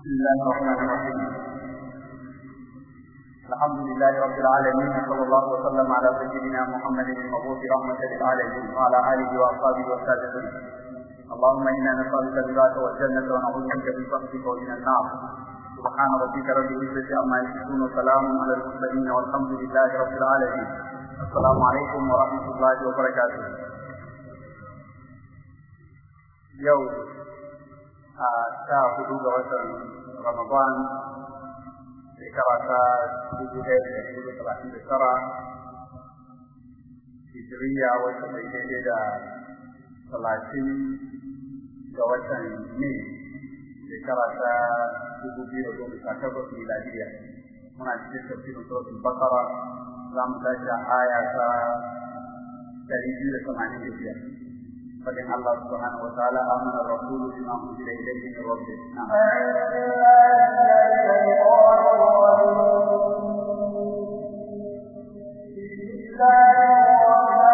بسم الله الرحمن الرحيم الحمد لله رب العالمين صلى الله وسلم على سيدنا محمد المبعوث رحمة للعالمين وعلى آله وأصحابه وسلم اللهم إنا نسألك رضاك والجنة ونعوذ بك من سخطك ومن النار سبحان ربك رب العزة عما يصفون وسلام على المرسلين والحمد لله رب العالمين السلام عليكم ورحمة الله وبركاته يوم a sha huɗu ga watan Ramadan shekara ta dubu ɗaya da dubu da talatin da tara Hijiriya wacce ta daidai da talatin ga watan Mai shekara ta dubu biyu da goma sha takwas miladiya. Muna cikin tafsirin suratul Bakara za mu tashi aya ta ɗari biyu da tamanin da biyar. فإن الله سبحانه وتعالى آمن الرسول بما أنزل إليه من ربه نعم أعوذ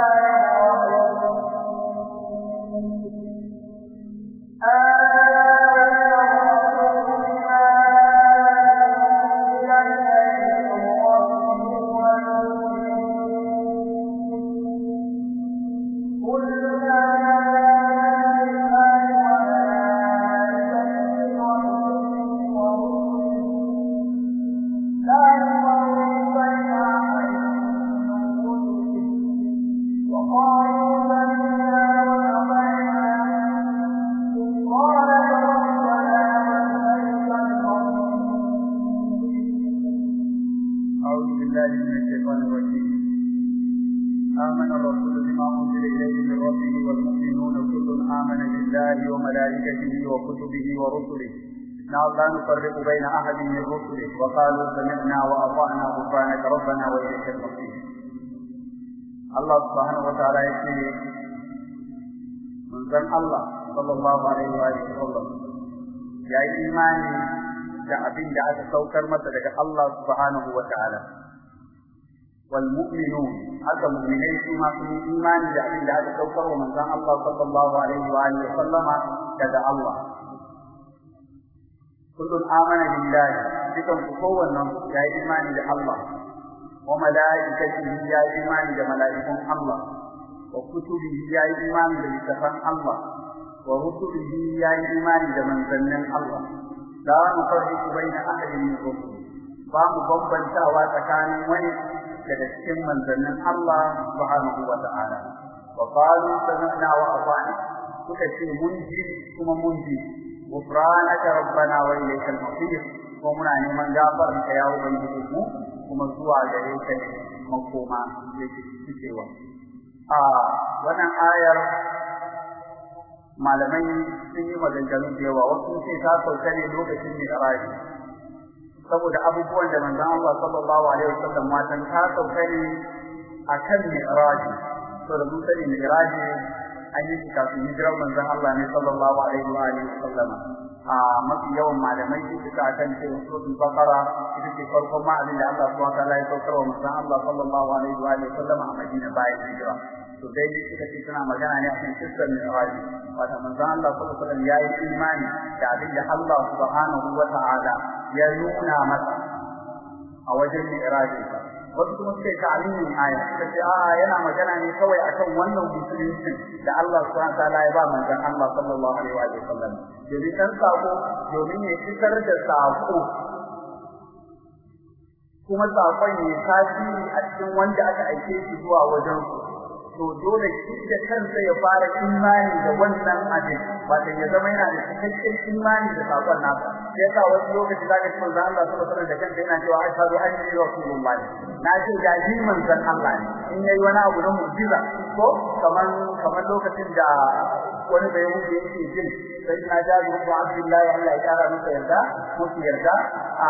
نفرق بين أحد من الرسل وقالوا سمعنا وأطعنا غفرانك ربنا وإليك المصير. الله سبحانه وتعالى يقول من ذن الله صلى الله عليه وآله وسلم يا إيماني يا أبين يا أتسوكر مثلك الله سبحانه وتعالى. والمؤمنون حتى مؤمنين ما في إيمان يعني لا تتوفر ومن ذا الله صلى الله عليه وآله وسلم كذا الله. Kullun amana billahi. Dukan ku kowannen ya yi imani da Allah. Wa malaikatihi ya yi imani da mala'ikun Allah. Wa kutubihi ya yi imani da littafan Allah. Wa rusulihi ya yi imani da manzannin Allah. La nufarriqu baina ahadin min rusul. Ba mu bambantawa tsakanin wani daga cikin manzannin Allah subhanahu wa ta'ala. Wa qalu sami'na wa ata'na. Suka ce mun ji kuma mun ji. Wa ilaykal masir ko muna neman gafarin ka ya ubangiji mu kuma zuwa gare ka ne makoma yake cikewa a wannan ayar malamai sun yi maganganu da yawa wasu sai ta sauka ne lokacin mi'raji saboda abubuwan da manzon Allah sallallahu alaihi wasallam watan ta sauka ne akan mi'raji to da mun sani mi'raji an yi shi kafin hijirar manzon Allah ne sallallahu alaihi wa alihi wasallam a mafi yawan malamai sun fita akan cewa suratul baqara ita ce farkon ma abin da Allah subhanahu wa ta'ala ya saukar Allah sallallahu alaihi wa alihi wasallam a Madina bayan hijira. To dai suka ce suna magana ne akan kissar mi'raji wata manzon Allah sallallahu alaihi wasallam yayi imani da abin da Allah subhanahu wa ta'ala ya nuna masa a wajen mi'raji wasu kuma suka yi ta'alimin aya. Suka ce a'a yana magana ne kawai akan wannan musulunci da Allah subhanahu ta'ala ya ba manzon Allah sallallahu alaihi wa sallam. Domin dan sako domin ya fitar da sako kuma saƙon ya tasiri a cikin wanda aka aike shi zuwa wajen su to dole shi da kansa ya fara imani da wannan abin wato ya zama yana da cikakken imani da saƙon nasa. Ka wasu lokaci zaka ci manzon Allah sallallahu alaihi wasallam da kansa yana cewa ashhadu anni rasulullahi. Na ce da ji manzon Allah ne. In yayi wani abu na mu'jiza ko kaman kaman lokacin da wani bai mutu yake jin sai na jabi ko Abdullahi Allah ya kara masa yarda musu yarda. A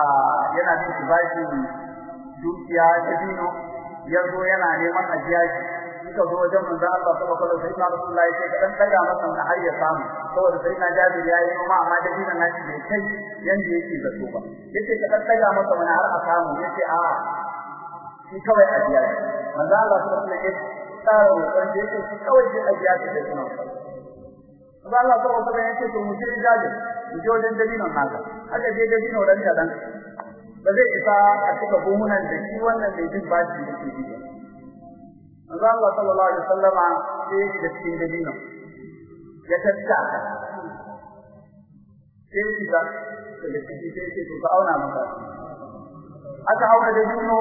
yana shi bashi dukiya ta dino ya zo yana neman ajiyaji suka zo wajen manzo Allah sallallahu alaihi wasallam sai Rasulullahi sai ka dan daga masa na har ya samu. Saboda sai na Jabir yayi noma amma da dinan nashi bai kai yanda yake zato ba. Yace ka dan daga masa mana har a samu. Yace a shi kawai a biya manzo Allah sallallahu alaihi wasallam ya tsara wannan ya ce shi kawai sai a biya shi da sunan Allah Allah sallallahu alaihi wasallam ya ce to mu je jajin mu je wajen dabinon naka aka je dabino dan kadan. Ba zai isa a cika buhunan da shi wannan mai jin bashi yake yi Allah sallallahu alaihi wasallama sai ya shiga cikin ya tattaka. Sai ya shiga daga ciki sai ce to ka auna maka aka auna dabino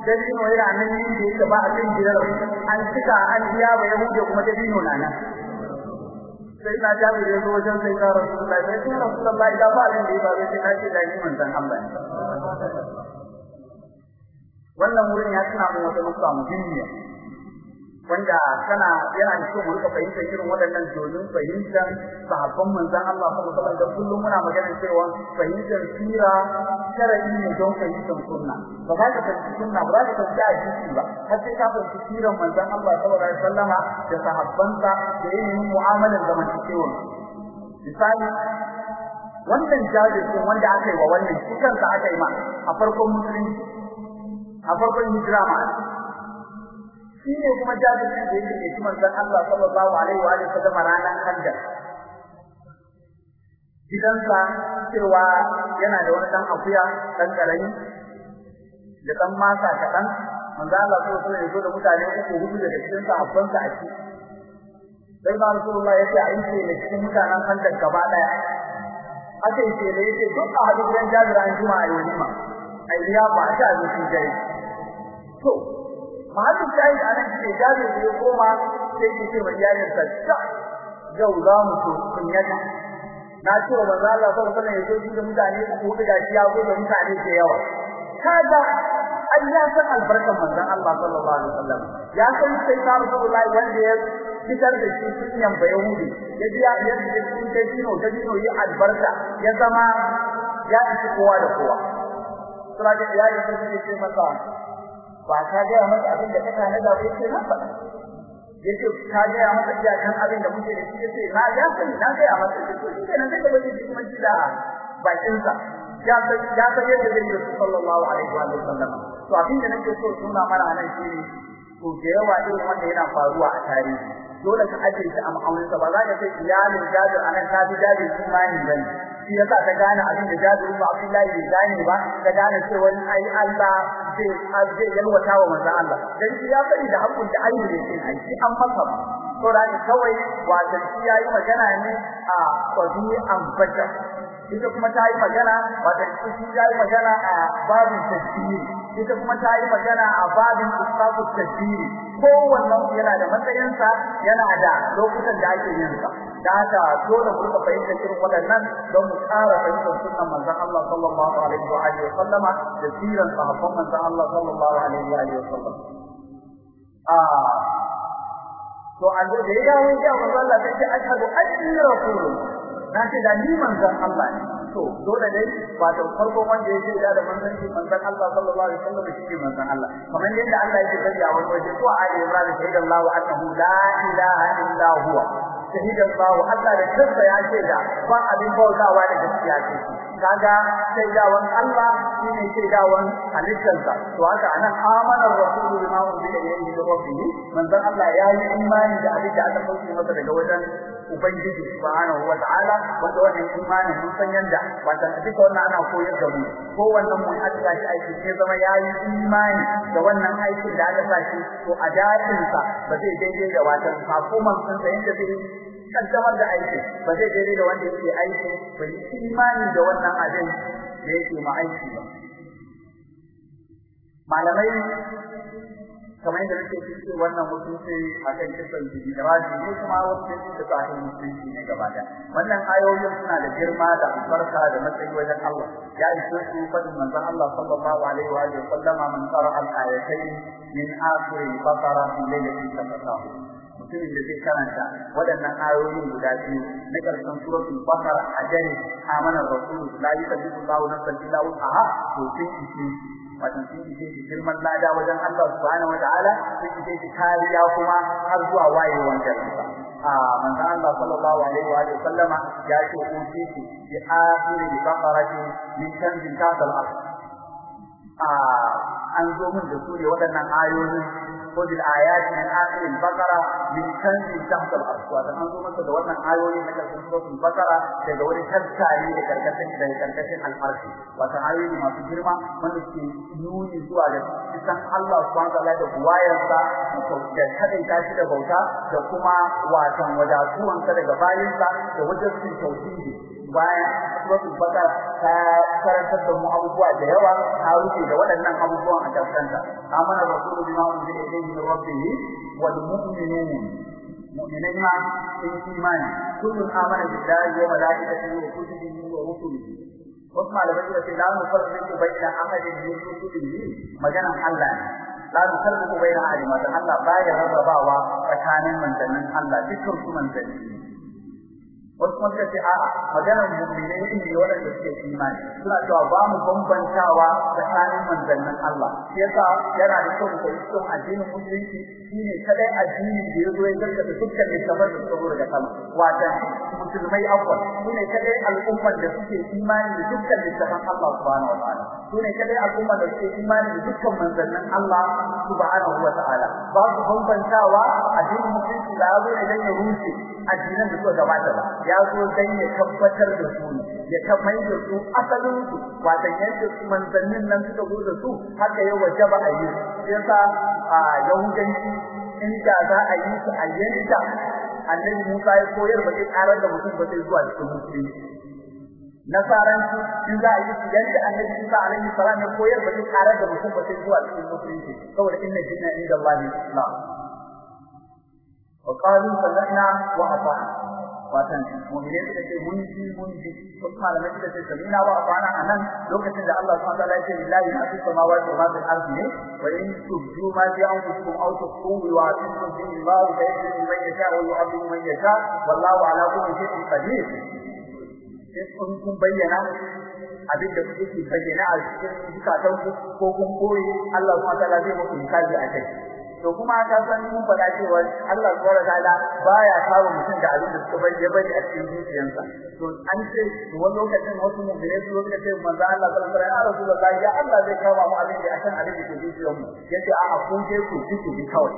dabino yana nan yin da yake ba a cikin gidan. An cika an biya ba ya hude kuma dabino na nan. Sai na jabi da zo wajen sai ka Rasulullahi sai ce Rasulullahi da ba da ya faru sai na ce da wannan wurin ya tuna mun wata nufa muhimmiya. Wanda kana yana da kyau mu riƙa fahimtar irin waɗannan domin fahimtar sahabban manzon Allah sallallahu alaihi wasallam. Kullum muna magana cewa fahimtar sira sharadi ne don fahimtar sunna. Ba za ka fahimci sunna ba za ka fahimci hadisi ba. Har sai ka fahimci siran manzon Allah sallallahu alaihi wasallam da sahabbansa da yin mu'amalar zamantakewa. Misali wannan jajircin wanda aka yi wa wannan shi kansa aka yi ma a farkon musulunci a farkon hijira ma. Shi ne kuma jabiri da yake ne kuma dan Allah sallallahu alaihi wa alihi wasallam ranan hajja gidansa cewa yana da wani dan akuya dan ƙarami da dan masa kadan manzo Allah sallallahu alaihi wasallam da mutane uku huɗu daga cikin sahabban sa a ciki. Sai da Rasulullah ya ce a yi ne cikin mutanen hajja gaba ɗaya yi ce da ya ce duk a hadu gidan jabira an juma'a yi walima ya ba ta zuci dai to mahallin shahid a nan shi jabir da ya koma sai ki ce wa iyalinsa ta yau za mu so kunyata na ce wa manzo Allah sallallahu alaihi ya zo da mutane ko da gashi ya zo da mutane da yawa. Kaga ai ya san albarkan manzon Allah sallallahu alaihi wasallam. Ya san sai ta Rasulullahi wanda ya fitar da shi sunyan bayahudi. Ya biya ya da shi da dino da dino yi albarka. Ya zama ya ci kowa da kowa. Sura iyali sun ce masa ba ka ga masa abin da kaka na zaɓe ce na faɗa. Yace ka ga masa iyakan abin da muke da shi. Yace na ya sani na ga masa. To shi kenan sai ka bari shi kuma shi da bakin sa ya san ya san yadda zai yi sallallahu alaihi wa sallam. To abin da nake so suna mana nan shine to da yawa irin wanda yana faruwa a tarihi dole ka ajiye shi a ma'aunin sa ba za ka ce iyalin jabir a nan ta fi jabir imani ba ne shi yasa ta gane abin da Jabir ibn Abdullah bai gane ba ta gane cewa ai Allah zai zai yalwata wa manzon Allah. Dan shi ya sani da hakkun da ayi ne sai ai an masa ba. To da kawai wato shi yayi magana ne a kwadi an bata ita kuma ta yi magana wato shi yayi magana a babin tafsiri ita kuma ta yi magana a babin ustazu tafsiri kowannen yana da matsayinsa yana da lokutan da ake yin sa. Da haka dole mu riƙa fahimta irin waɗannan don mu ƙara fahimtar sunnan manzon Allah sallallahu alaihi wa alihi wa sallama da siran sahabban manzon Allah sallallahu alaihi wa alihi wa sallam ah to an da ya dawo ya manzon Allah sai ce ashhadu anni rasulun na ce da ni manzon Allah ne. To dole dai ba da farko wanda ya ce da manzon shi manzon Allah sallallahu alaihi wa sallam shi ne manzon Allah. Kamar yadda Allah yake bari a wani waje ko a sai da Allah annahu la ilaha illa huwa. Shahidan bawo Allah da kansa ya ce da ba abin bautawa da gaskiya ce kaga shaidawan Allah shine shaidawan halittarsa. To haka a nan amana rasulu bima unzila ilayhi min rabbih manzon Allah ya yi imani da abin da aka sauke masa daga wajen ubangiji subhanahu wataala wanda wannan imani mun san yanda wanda duka wannan ana koyar da mu. Ko wannan mun aka shi aiki sai zama ya yi imani da wannan aikin da aka sa shi to a daɗin sa ba zai daidai da watan hukumar sun da yanda zai kaddamar da aiki ba zai daidai da wanda yake aiki bai yi imani da wannan abin da yake ma aiki ba. Malamai kamar yadda nake cikin wannan mutunci a kan kisan jiraji ne kuma wasu da sahin mutunci ne gaba da wannan ayoyin suna da girma da albarka da matsayi wajen Allah. Ya ishe su faɗin manzon Allah sallallahu alaihi wa alihi sallama man qara al-ayatayn min akhir al-baqara fi laylatin tafatahu mutumin da zai karanta waɗannan ayoyin guda biyu na ƙarshen suratul baqara a dare amana rasul la yukallifu Allahu nafsan illa wus'aha to sun ishe wato sun ishe shi girman lada wajen Allah subhanahu wataala sun ishe shi kariya kuma har zuwa wayewan gari a manzon Allah sallallahu alaihi wa sallama ya ce ko shi bi akhiri baqarati min kanzin tasal ard a an zo mun da su ne waɗannan ayoyi ko da ayati min akhirin bakara min kanzin tahta al-aswat an zo masa da wannan ayoyi na kan ƙarshen bakara da daga wani tattare da ƙarƙashin da ƙarƙashin al-arshi. Wata ayoyi masu girma wanda ke nuni zuwa ga cikin Allah subhanahu wa ta'ala da wayarsa da kadai ta da bauta da kuma watan wadatuwansa daga bayinsa da wajen tauhidi. Bayan suratul baqara ta karantar da mu abubuwa da yawa ta rufe da waɗannan abubuwan a karsanta amana rasulu bima unzila ilayhi min rabbih wal mu'minun. Mu'minai ma sun imani. Kullun amana billahi wa malaikatihi wa kutubihi wa rusulihi. Wasu malamai suka ce la nufarriqu baina ahadin min rusulihi. Maganan Allah ne. La nufarriqu baina ahadin Allah baya rarrabawa tsakanin manzannin Allah dukkan su manzanni wasu kuma suka ce a'a maganar mu'minai ne waɗanda suke imani. Suna cewa ba mu bambantawa tsakanin manzannin Allah. Shi yasa yana da kyau mu koyi cikin addinin musulunci shine kadai addini da ya zo ya gargaɗa dukkan littafan da suka zo daga sama. Wata musulmai afwan su ne kadai al'ummar da suke imani da dukkan littafan Allah subhanahu wa ta'ala. Su ne kadai al'ummar da suke imani da dukkan manzannin Allah subhanahu wa ta'ala. Ba su bambantawa addinin musulunci da ya zo idan ya rushe addinan da suka gabata ba. Ya zo dan ya tabbatar da su ya tabbai da su asalin su wato yadda su manzannin nan suka zo da su haka ya wajaba a yi. Yasa a yahudanci inda za a yi su a yanda annabi Musa ya koyar ba zai karar da mutum ba sai zuwa cikin musulunci nasaranci in za a yi su yanda annabi Musa alaihi salam ya koyar ba zai karar da mutum ba sai zuwa cikin musulunci. Saboda inna dina inda Allah wa qalu sami'na wa ata'na watan mu'minin da ke mun ji mun ji to kana mai da sami'na wa ata'na a nan lokacin da Allah subhanahu wa ta'ala ya ce lillahi ma'as samawati wa ma'al ardi wa in tubdu ma fi anfusikum aw tukhfuhu wa tu'tu bi Allah wa yu'ti man yasha wa yu'ti man yasha wallahu ala kulli shay'in qadir in kun bayyana abin da kuke bayyana a cikin zukatanku ko kun koyi Allah subhanahu wa ta'ala zai muku misali a kai to kuma ka san mun faɗa cewa Allah subhanahu wataala baya kawo mutum da abin da suka bari ya bari a cikin zuciyarsa. To an ce wani lokacin wasu mu'mini su lokacin ce manzo Allah sallallahu alaihi wasallam ya Rasulullah ya Allah zai kawo mu abin da akan abin da ke zuciyarmu. Yace a a kun je ku ji ku ji kawai.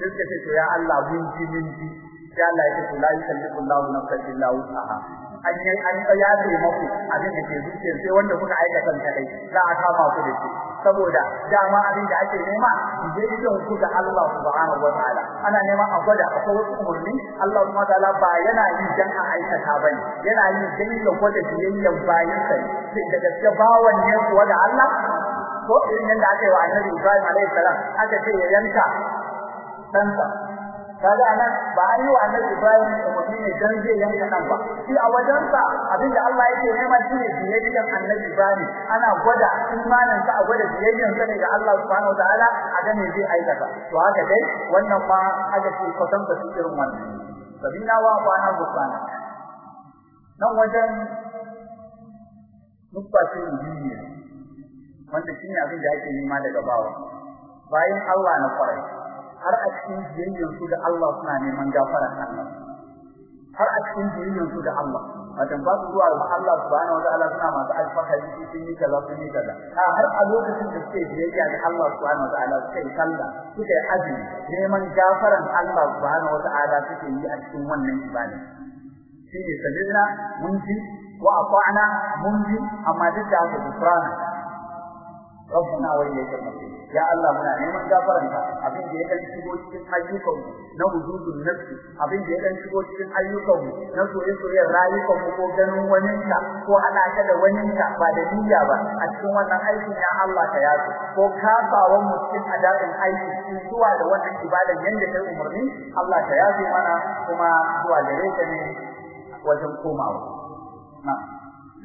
Sai suka ce ya Allah mun ji mun ji. Sai Allah ya ce la yukallifu Allahu nafsan illa wus'aha. An yi an ya ce muku abin da ke zuciya sai wanda kuka aikata kadai za a kama ku da shi. Saboda dama abin da ake nema idan ku ga Allah subhanahu wa ta'ala. Ana nema a gwada akwai wasu umurni Allah subhanahu wa ta'ala ba yana yi dan a aikata ba ne yana yi dan ya gwada biyayyan bayin sa sai da gaske bawan ne kuwa da Allah? Ko irin yadda aka wa Annabi Ibrahim alaihi salam aka ce ya yanka ɗansa. Kaga a nan ba an yi wa annabi Ibrahim umarni ne dan zai yanka nan ba. Shi a wajensa abin da Allah yake nema shine biyayyan annabi Ibrahim. Ana gwada imanin sa a gwada biyayyan sa ga Allah subhanahu wataala a ga zai aikata. To haka dai wannan fa aka ce kwatan da su irin wannan. Sabina wa bana gufana nan wajen nufacin muhimmi wanda shine abin da ake nema daga bawa. Bayan Allah na ƙwarai. Har a cikin biyayyar su da Allah suna neman gafarar Allah. Har a cikin biyayyar su da Allah. Wajen ba su zuwa ga Allah subhanahu wataala suna masu alfahari su sun yi kaza sun yi kaza. Har a lokacin da suke biyayya ga Allah subhanahu wataala suke sallah suke azumi neman gafaran Allah subhanahu wataala suke yi a cikin wannan ibada shine sabila mun ji wa ata'na mun ji amma duk da haka gufrana. Rabbana wa ilayka al-masir ya Allah muna neman gafaranka abin da ya dan shigo cikin ayyukan na wujudun nafsi abin da ya dan shigo cikin ayyukan na soyayyen rayukan ko ganin waninka ko hada ka da waninka ba da niyya ba a cikin wannan aikin ya Allah ka yaso ko kafawan mu cikin adabin aiki cikin zuwa da wannan ibadan yanda kai umarni Allah ka yaso mana kuma zuwa gare ka ne wajen komawa. Na'am.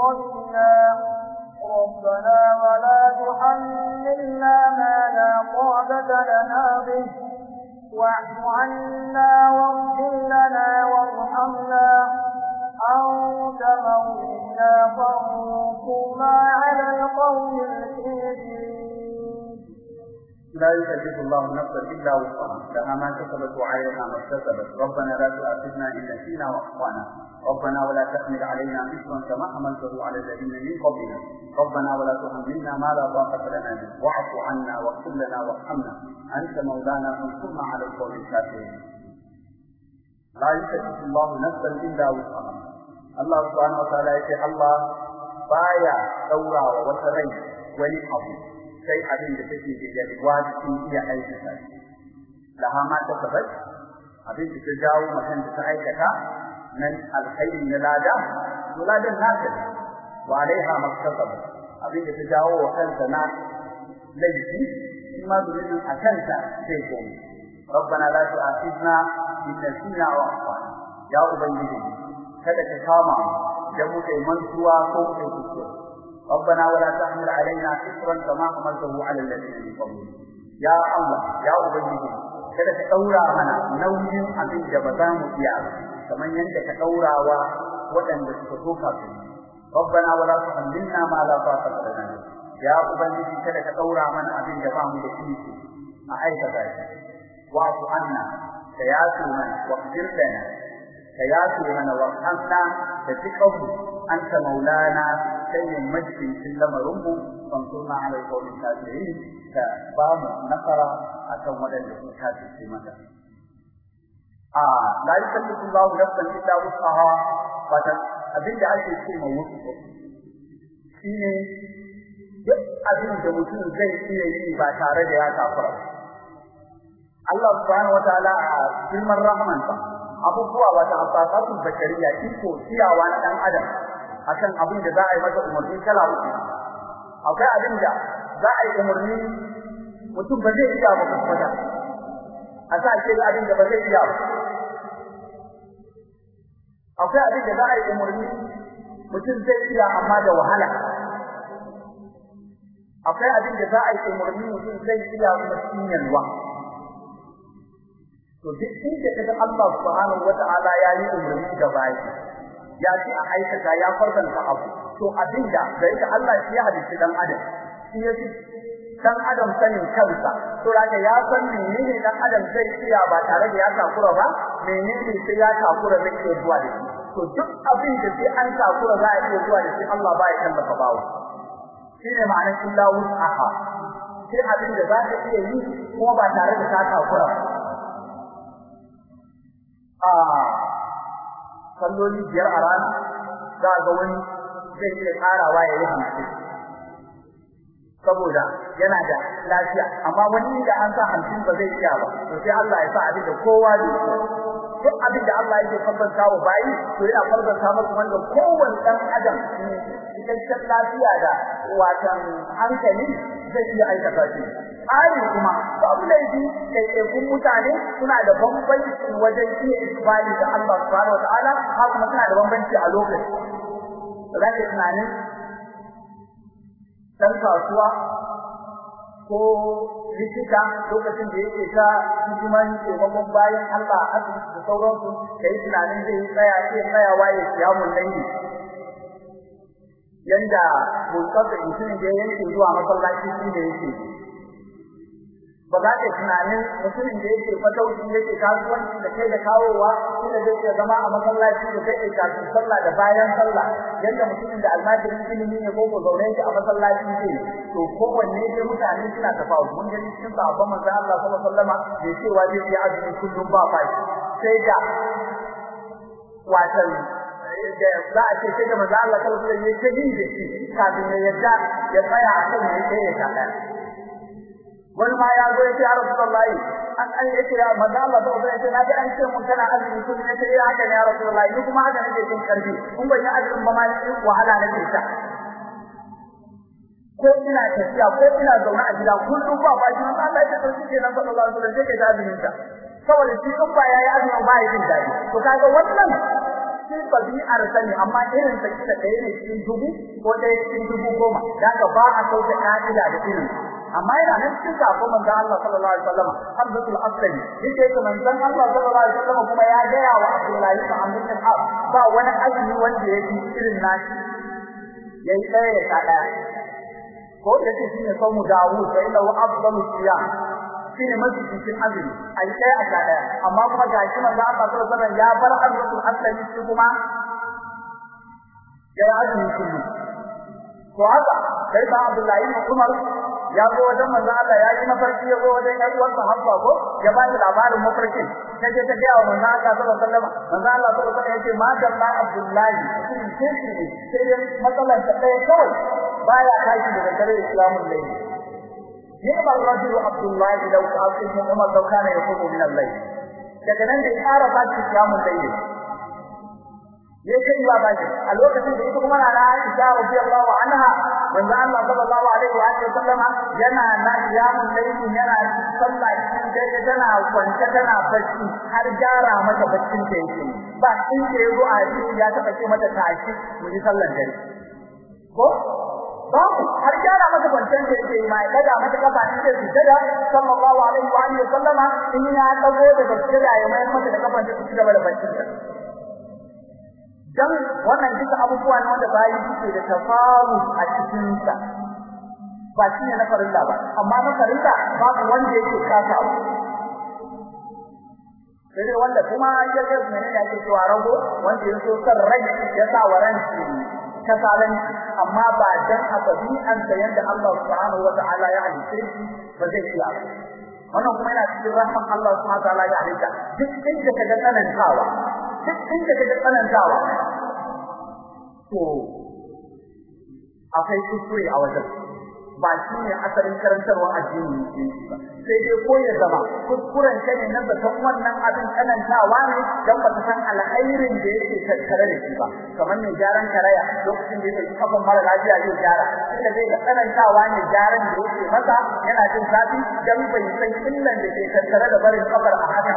قبلنا ربنا ولا تحملنا ما لا طاقة لنا به. فاعف عنا واغفر لنا وارحمنا. أنت مولانا فانصرنا على القوم الكافرين. لا يكلف الله نفسا إلا وسعها. لها ما كسبت وعليها ما اكتسبت. ربنا لا تؤاخذنا إن نسينا وأخطأنا. ربنا ولا تحمل علينا اثما كما حملته على الذين من قبلنا. ربنا ولا تحملنا ما لا طاقة لنا به. واعف عنا واغفر لنا وارحمنا. أنت مولانا فانصرنا على القوم الكافرين. لا يكلف الله نفسا إلا وسعها. الله سبحانه وتعالى يقول الله بايا دورا وتري ولي أبو sai abin da take da yalwa cikin iya aikata laha ma ta sabat abin da ta jawo mutum da ta aikata nan alkhairi na lada to naka ne wa alaiha maktasaba abin da ta jawo wa kanta na laifi shi ma a kanta sai komi rabbana la tu'akhidna in nasina wa akhtana. Ya ubangiji kada ka kama da muka yi mantuwa ko muka yi kuskure. ربنا ولا تحمل علينا إصرا كما حملته على الذين من قبلنا يا الله يا أبنجي kada ka daura mana nauyin abin da ba za mu iya kamar yadda ka daura wa waɗanda suka zo kafin rabbana wala tuhammilna ma la taqata lana ya ubangiji kada ka daura mana abin da ba mu da shi a aikata shi wa anna mana wa lana ka yasu mana wa anna da dukkan anta maulana kai ne majalisin lamarinmu. Fansurna ala alqawmi kafirin ka ba mu nasara akan waɗanda suka kafirce mata a la yukallifu Allahu nafsan illa wus'aha. Fata abin da ake ce ma wusu shine duk abin da mutum zai iya yi ba tare da ya kafara Allah subhanahu wataala a filmar rahmansa abubuwa wata asasatul bashariya iko ciyawa na dan adam akan abin da za a yi masa umarni kala uku. Akwai abin da za a yi umarni mutum ba zai iya ba kuma a sa ce abin da ba zai iya ba. Akwai abin da za a yi umarni mutum zai iya amma da wahala. Akwai abin da za a yi umarni mutum zai iya kuma cikin to duk inda kaga Allah subhanahu wata'ala ya yi umarni ga bayi. Ya ce a aikata ya farkanta abu. To abin da da yake Allah shi ya halitta dan adam shi ya fi dan adam sanin kansa. To raka ya san menene dan adam zai iya ba tare da ya takura ba menene sai ya takura zai iya zuwa da shi. To duk abin da sai an takura za a iya zuwa da shi Allah ba ya tallafa bawo shine ma'anar illa wus'aha. Sai abin da za ka iya yi kuma ba tare da ka takura ba. A salloli biyar a rana za ga wani zai iya karawa ya yi hamsin. Saboda yana da lafiya amma wani da an sa hamsin ba zai iya ba to sai Allah ya sa abin da kowa zai duk abin da Allah yake farkanta wa bayi to yana farkanta masa wanda kowanne dan adam cikakken lafiya da watan hankali zai iya aikata shi. Tsari kuma. Babu laifi ɗaiɗaikun mutane suna da bambanci wajen iya isbali da Allah subhanahu wataala har kuma suna da bambanci a lokaci. Za ka tunanin ɗan kasuwa ko likita lokacin da yake ta hidiman taimakon bayan Allah a asibiti da sauransu ka yi tunanin zai yi tsaya sai tsayawa ya siya mun laili yanda mutsatsa mutumin da ya yanke zuwa masallaci shi ne yake. Ba za ka tunanin mutumin da yake fatauci yake kasuwanci da kai da kawowa shi da zai zama a masallaci da kai kafin sallah da bayan sallah. Yanda mutumin da almajirin ilimi ne ko ko zaune shi a masallaci ne to kowanne dai mutane suna tafawu mun gani cikin sahabban manzo Allah sallallahu alaihi wasallam da cewa zai yi azumi kullum ba fashi. Sai da watan da za a ce sai da manzo Allah sallallahu alaihi wasallam ya ce yin da shi kafin ya yadda ya tsaya a kan ne sai ya kada wani ya zo ya ce ya Rasulullahi an an ya ce ya manzo Allah wasallam ya ce an ce mun kana azumi kullum. Ya ce ya haka ne ya Rasulullahi ni kuma haka nake jin ƙarfi. Kun ban yi azumin ba ma ni wahala nake sha. Ko ina tafiya ko ina zaune a gida kullum ba ba shi Allah ya ƙarfi kenan sallallahu alaihi wasallam sai ka azumin ta saboda shi kun ba yayi azumin ba ya jin daɗi to kaga wannan shi tabi'ar sani amma irin sa kida ɗaya ne cikin dubu ko ɗaya cikin dubu goma. Daga ba a sauke ka'ida da irin amma yana nan cikin sako manzon Allah sallallahu alaihi wasallam Hamzatul Asadi yake to manzon Allah sallallahu alaihi wasallam kuma ya gaya wa Abdullahi ibn Amr bin As ba wani azumi wanda yake irin nashi. Yayi ɗaya ya ɗaya. Ko ya ce shine saumu Dawud fa innahu afdalu siyam. Shine mafi cikin azumi. Ai ɗaya a ɗaya. Amma kuma ga shi manzon Allah sallallahu alaihi wasallam ya bar Hamzatul Asadi shi kuma ya azumi kullu to haka sai ba Abdullahi ibn Umar ya zo wajen manzo Allah ya yi mafarki ya zo wajen ya uwarsa Hafsa ko ya ba shi labarin mafarkin. Ta je ta gaya manzo Allah sallallahu alaihi wasallam manzo Allah sallallahu alaihi wasallam ya ce ma dalla Abdullahi shi ce shi sai matsalar ta ɗaya kawai baya tashi daga dare Islamun layl Ni'ma ar-rajulu Abdullahi law qasimu Umar law kana yaqumu min al-layl daga nan da ya fara tashi Islamun layl ya kai ba baki a lokacin da ita kuma na Aisha radiyallahu anha manzo Allah sallallahu alaihi wa alihi sallama yana na yamun laifin yana sallah cikin dare tana kwance tana bacci har gyara mata baccin ta yake. Ba in da ya zo a hadisi ya taba ce mata tashi mu yi sallar dare. Ko? Babu. Har gyara mata kwancen da yake mai daga mata kafa in ce su tada sallallahu alaihi wa alihi sallama in ya dago daga sirra ya mata da kafan ta su gaba da baccin ta. Dan wannan duka abubuwa ne wanda bayi suke da tafawu a cikin sa ba shi ne na farilla ba amma na farilla babu wanda yake kasa ba sai dai wanda kuma ya ga menene yake cewa rago wanda ya so san rai ya sa wa ran shi kasalan amma ba dan a tabi'an sa yanda Allah subhanahu wataala ya halice shi ba zai iya wannan kuma yana cikin rahman Allah subhanahu wataala ya halitta. Duk inda kaga tsanantawa duk inda kaga tsanantawa to akwai kuskure a wajen. Ba shi ne asalin karantarwar addini ne ba. Sai dai ko ya zama kuskuren ka ne na zaton wannan abin tsanantawa ne don ba ta san alkhairin da yake tattare da shi ba. Kamar mai gyaran karaya lokacin da yake kafan mara lafiya zai gyara. Inda zai ga tsanantawa ne gyaran da yake masa yana jin zafi dan bai san illan da ke tattare da barin kafar a haka.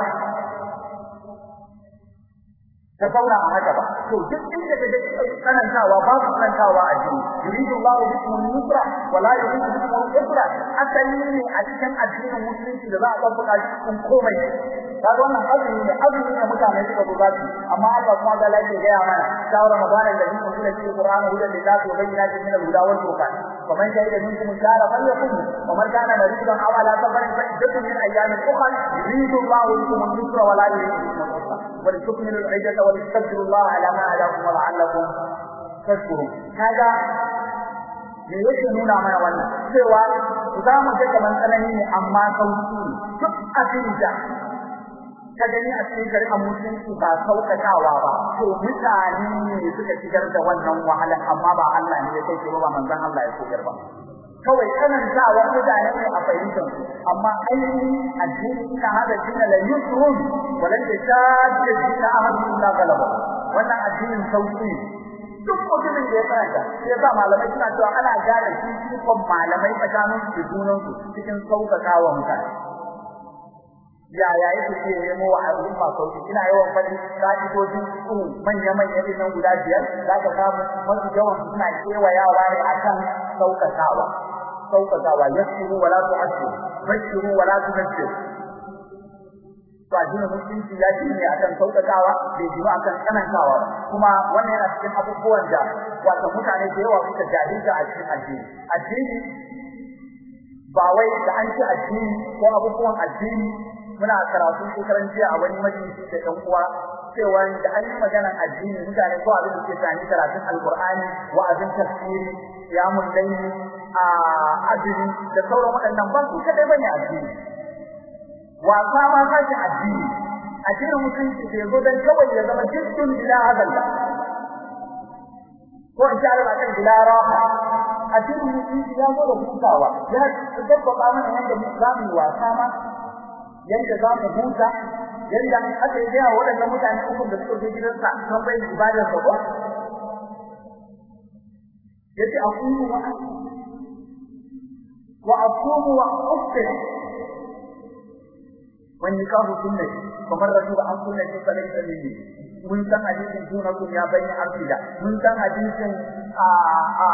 ta zauna a haka ba. To duk inda da duk tsanantawa ba su tsanantawa a jini. Yuridu Allahu bikum nusra wa la yuridu bikum usra. Asali ne a cikin addinin musulunci da za a tabbata cikin komai. Ka ga wannan azumi ne azumi ne mutane suka buga shi. Amma Allah kuma ga lafi ga ya mana shawara magana da mun kuma cikin Qur'ani hudan da zaka bayyana cikin min al-huda wal kamar sai da minkum shara fal yakum kamar kana maridan aw ala safarin fa iddatun min ayyamin ukhra. Yuridu Allahu bikum nusra wa la yuridu bikum usra. ولتكملوا العدة ولتكبروا الله على ما هداكم ولعلكم تشكرون هذا me yake nuna mana wannan cewa za mu ga kaman tsanani ne amma sauki ne duk abin da ka gani a cikin shari'ar musulunci ba sauƙaƙawa ba to mutane ne suka shigar da wannan wahalar amma ba Allah ne ya kai shi ba ba manzon Allah ya koyar ba kawai kanantawa mutane ne a fahimtar su. Amma ainihin addini ina hada dina la yusrun walan yashadda dina ahadun illa galaba wannan addinin sauƙi duk mutumin da ya karanta sai yasa malamai suna cewa ana gane fifikon malamai tsakanin su junan su cikin sauƙaƙawa mutane. Yaya yake ce nemo wa al'umma sauƙi ina yawan faɗi ka'idojin su manya manya ɗin nan guda biyar. Za ka samu masu yawan suna kewayawa ne akan sauƙaƙawa. Sauƙaƙawa yasiru wala tu'assiru bashiru wala tunfiru to addinin musulunci ya ce ne akan sauƙaƙawa bai jima akan tsanantawa kuma wannan yana cikin abubuwan da wato mutane da yawa suka jahilta a cikin addini. Addini ba wai da an ci addini ko abubuwan addini muna karatu shekaran jiya a wani majalisi da ɗan uwa cewa da an yi maganar addini mutane ko abin da suke tani karatun alqur'ani wa'azin tafsiri qiyamul layl a azumi da sauran waɗannan ba su kadai ba ne addini. Wasa ma kashi addini. Addinin musulunci bai zo dan kawai ya zama jiddun bila hadalla ko in sha Allah kan bila raha addinin musulunci ya zo da hutawa. Ya tabbata mana yadda za mu wasa ma. Yadda za mu huta. Yadda aka yi yawa waɗannan mutane uku da suka je gidansa don bai ibadar sa ko ya ce aqumu wa wa nikahu sunnati kamar rasul an kunna shi falaita minni mun san hadisin sunakum ya bani abida mun san hadisin a a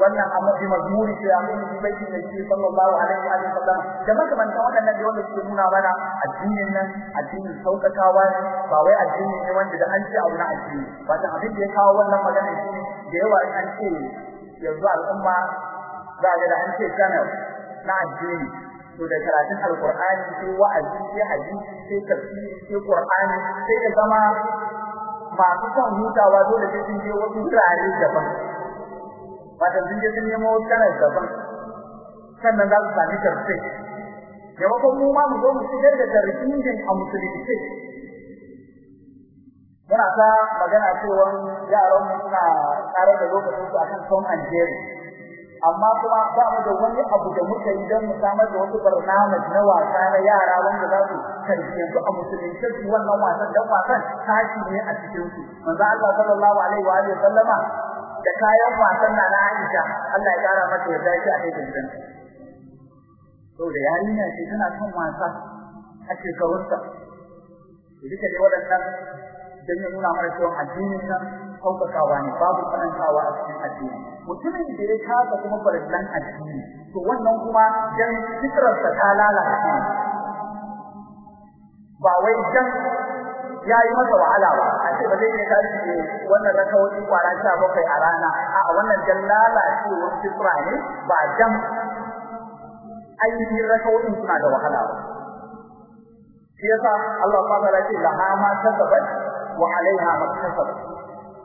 wannan amma bi mazmuri sai amma bi baitin da shi sallallahu alaihi wa sallam. Da makamantan waɗannan da wanda suke nuna mana addinin nan addinin saukakawa ne ba wai addini ne wanda da an ce abu na addini. Ba ta abin da ya kawo wannan magana shi da yawa an ce yanzu al'umma za ga da an ce channel na addini. To da karatun alqur'ani sai wa'azi sai hadisi sai tafsiri sai qur'ani sai ya zama masu son hutawa dole sai sun je wasu wurare daban. Wata sun je sun nemo channel daban. Sannan za su sami tafsir. Maimakon mu ma mu zo mu shigar da tarbiyyar a musulunci muna ta magana cewa yaran suna tsare da lokacin su akan Jerry amma kuma ba mu da wani abu da muka yi don mu samar da wasu barnamij na wasa na yara wanda za su tarbiyyantu a musulunci su wannan wasan. Dan wasan tashi ne a cikin su manzo Allah sallallahu alaihi wa sallama da kayan wasan na na Aisha Allah ya kara mata yarda shi a kai gidan to da yarinya ce tana son wasa a shekarunta. Duka dai waɗannan don ya nuna mana cewa addinin nan kaukakawa ne babu tsanantawa a cikin addini. Mutumin da ya kasa kuma farillan addini to wannan kuma dan fitrarsa ta lalace. Ba wai dan ya yi masa wahala ba. A ce ba zai iya tashi wannan rakawoyi kwara sha bakwai a rana. A wannan dan lalacewar fitra ne ba dan ainihin rakawoyin suna da wahala ba. Shi yasa Allah ta'ala ce laha ma kasabat wa alaiha maktasabat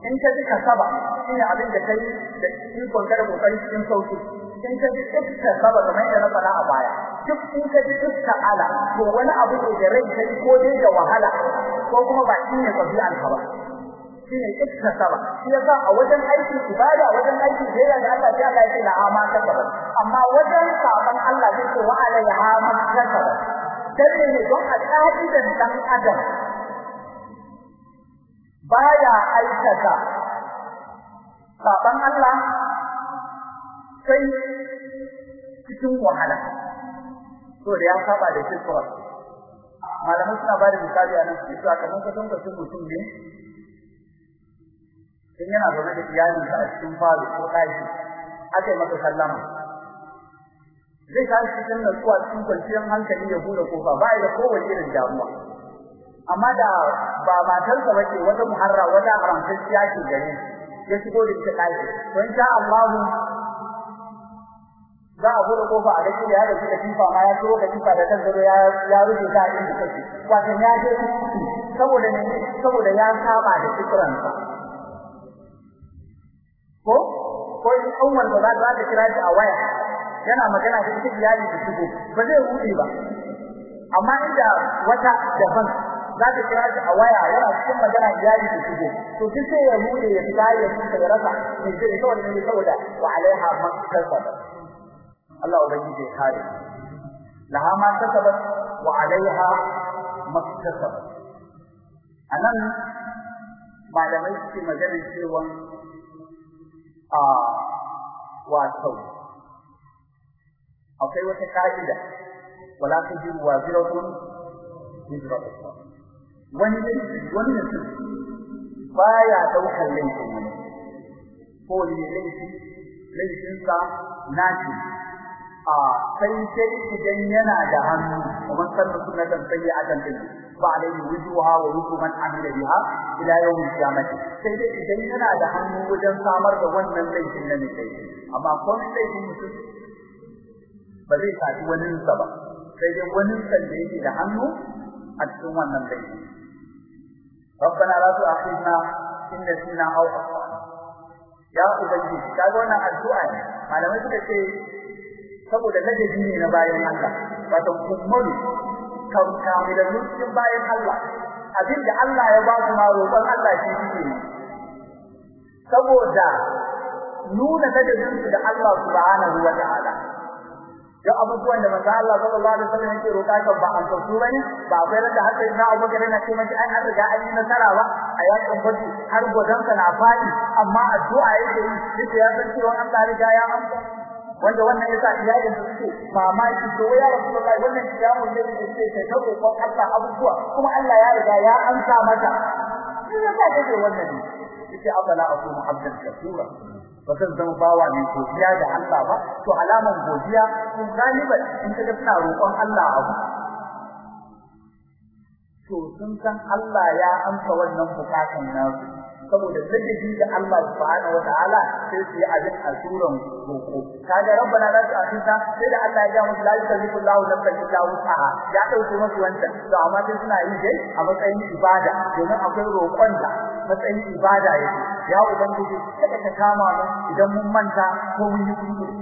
in ka ji kasaba shine abin da kai da ikon kada ƙoƙari cikin sauƙi. In ka ji iska saba kamar yadda na faɗa a baya duk in ka ji iska ala to wani abu ne da rai kai ko dai da wahala ko kuma ba shi ne tabi'an ka ba. Shine iska saba. Shi yasa a wajen aiki ibada wajen aiki da da Allah sai Allah ya ce la ama kasaba amma wajen saban Allah sai ce wa alaiha maktasabat dan ne? Don a ka'idan dan adam baya aikata saban Allah sai cikin wahala. To da ya saba da fitra malamai suna ba da misali a nan su cewa kamar ka tunka cin mutum ne in ya na zaune da iyalinsa a cikin falo ko ɗaki aka yi sallama zai tashi cikin natsuwa cikin kwanciyar hankali ya bude kofa ba da kowace irin damuwa amma da ba matarsa bace wata muharra wata haramtacciya ce gare ya shigo da ita ɗaki. To insha Allah za a buɗe ƙofa a gaci ya da da kifa ma ya shigo da kifa da kan ya ya rufe ta inda take. Wato ya je saboda ne saboda ya saba da fikransa ko? Ko in umar ba za ta kira shi a waya yana magana da ita iyali da shigo ba zai rude ba. Amma inda wata daban za ta kira shi a waya yana cikin magana iyali da shigo to duk sai ya rude ya fita ya fita ya rasa. Ne sai saboda ne saboda wa alaiha maktasaba Allah ubangiji ya kare. Laha ma kasabat wa alaiha maktasabat a nan malamai suke magana cewa a wato akwai wata ka'ida. Wala tajiru waziratun hijra ukhra wani ne wani ne baya ɗaukar laifin wani. Ko ne laifi laifin sa naci. A sai sai idan yana da hannu kuma sannan sunnatan sayyi'atan din fa alayhi wujuha wa wujuhu man biha ila yawm al-qiyamah sai dai idan yana da hannu wajen samar da wannan laifin na mutai amma ko laifin mutum ba zai tafi wani sa ba. Sai dai wani san yake da hannu a cikin wannan bayani. rabbana la tu'akhidna in nasina aw akhtana. Ya ubangiji kaga wannan addu'a ne. Malamai suka ce saboda ladabi ne na bayan Allah. Wato ummani kan kamila cikin bayan Allah. Abinda Allah ya ba su ma roƙon Allah shi shi ne saboda nuna ladabinsu da Allah subhanahu wa ta'ala. Da abubuwan da manzo Allah sallallahu alaihi wasallam yake roƙa kan ba an tausu ba ne ba akwai da haka ina Abu Bakar yana ce miki an riga an yi nasara ba a yaƙin Badr har godan sa na faɗi amma addu'a yake yi duk ya san cewa an riga ya amsa. Wanda wannan yasa iyalin su suke mamaki to ya Rasulullahi wannan kiyamu ne da ce kai ta kokon Allah abubuwa kuma Allah ya riga ya amsa mata. Shi yasa kake wannan ne. Yace abala akunu abdan shakura ba zan zama bawa mai godiya da Allah ba. To alaman godiya kun galiban in kaga suna roƙon Allah abu to sun san Allah ya amsa wannan bukatun nasu. Saboda ladabi da Allah subhanahu wataala sai su yi abin asuran roƙo kaga rabbana la tu'akhidna sai da Allah ya musu la yukallifu Allahu nafsan illa wus'aha. Ya ɗauke musu wancan. To amma sai suna yi dai a matsayin ibada domin akwai roƙon da matsayin ibada yake. Ya ubangiji kada ka kama mu idan mun manta ko mun yi kuskure.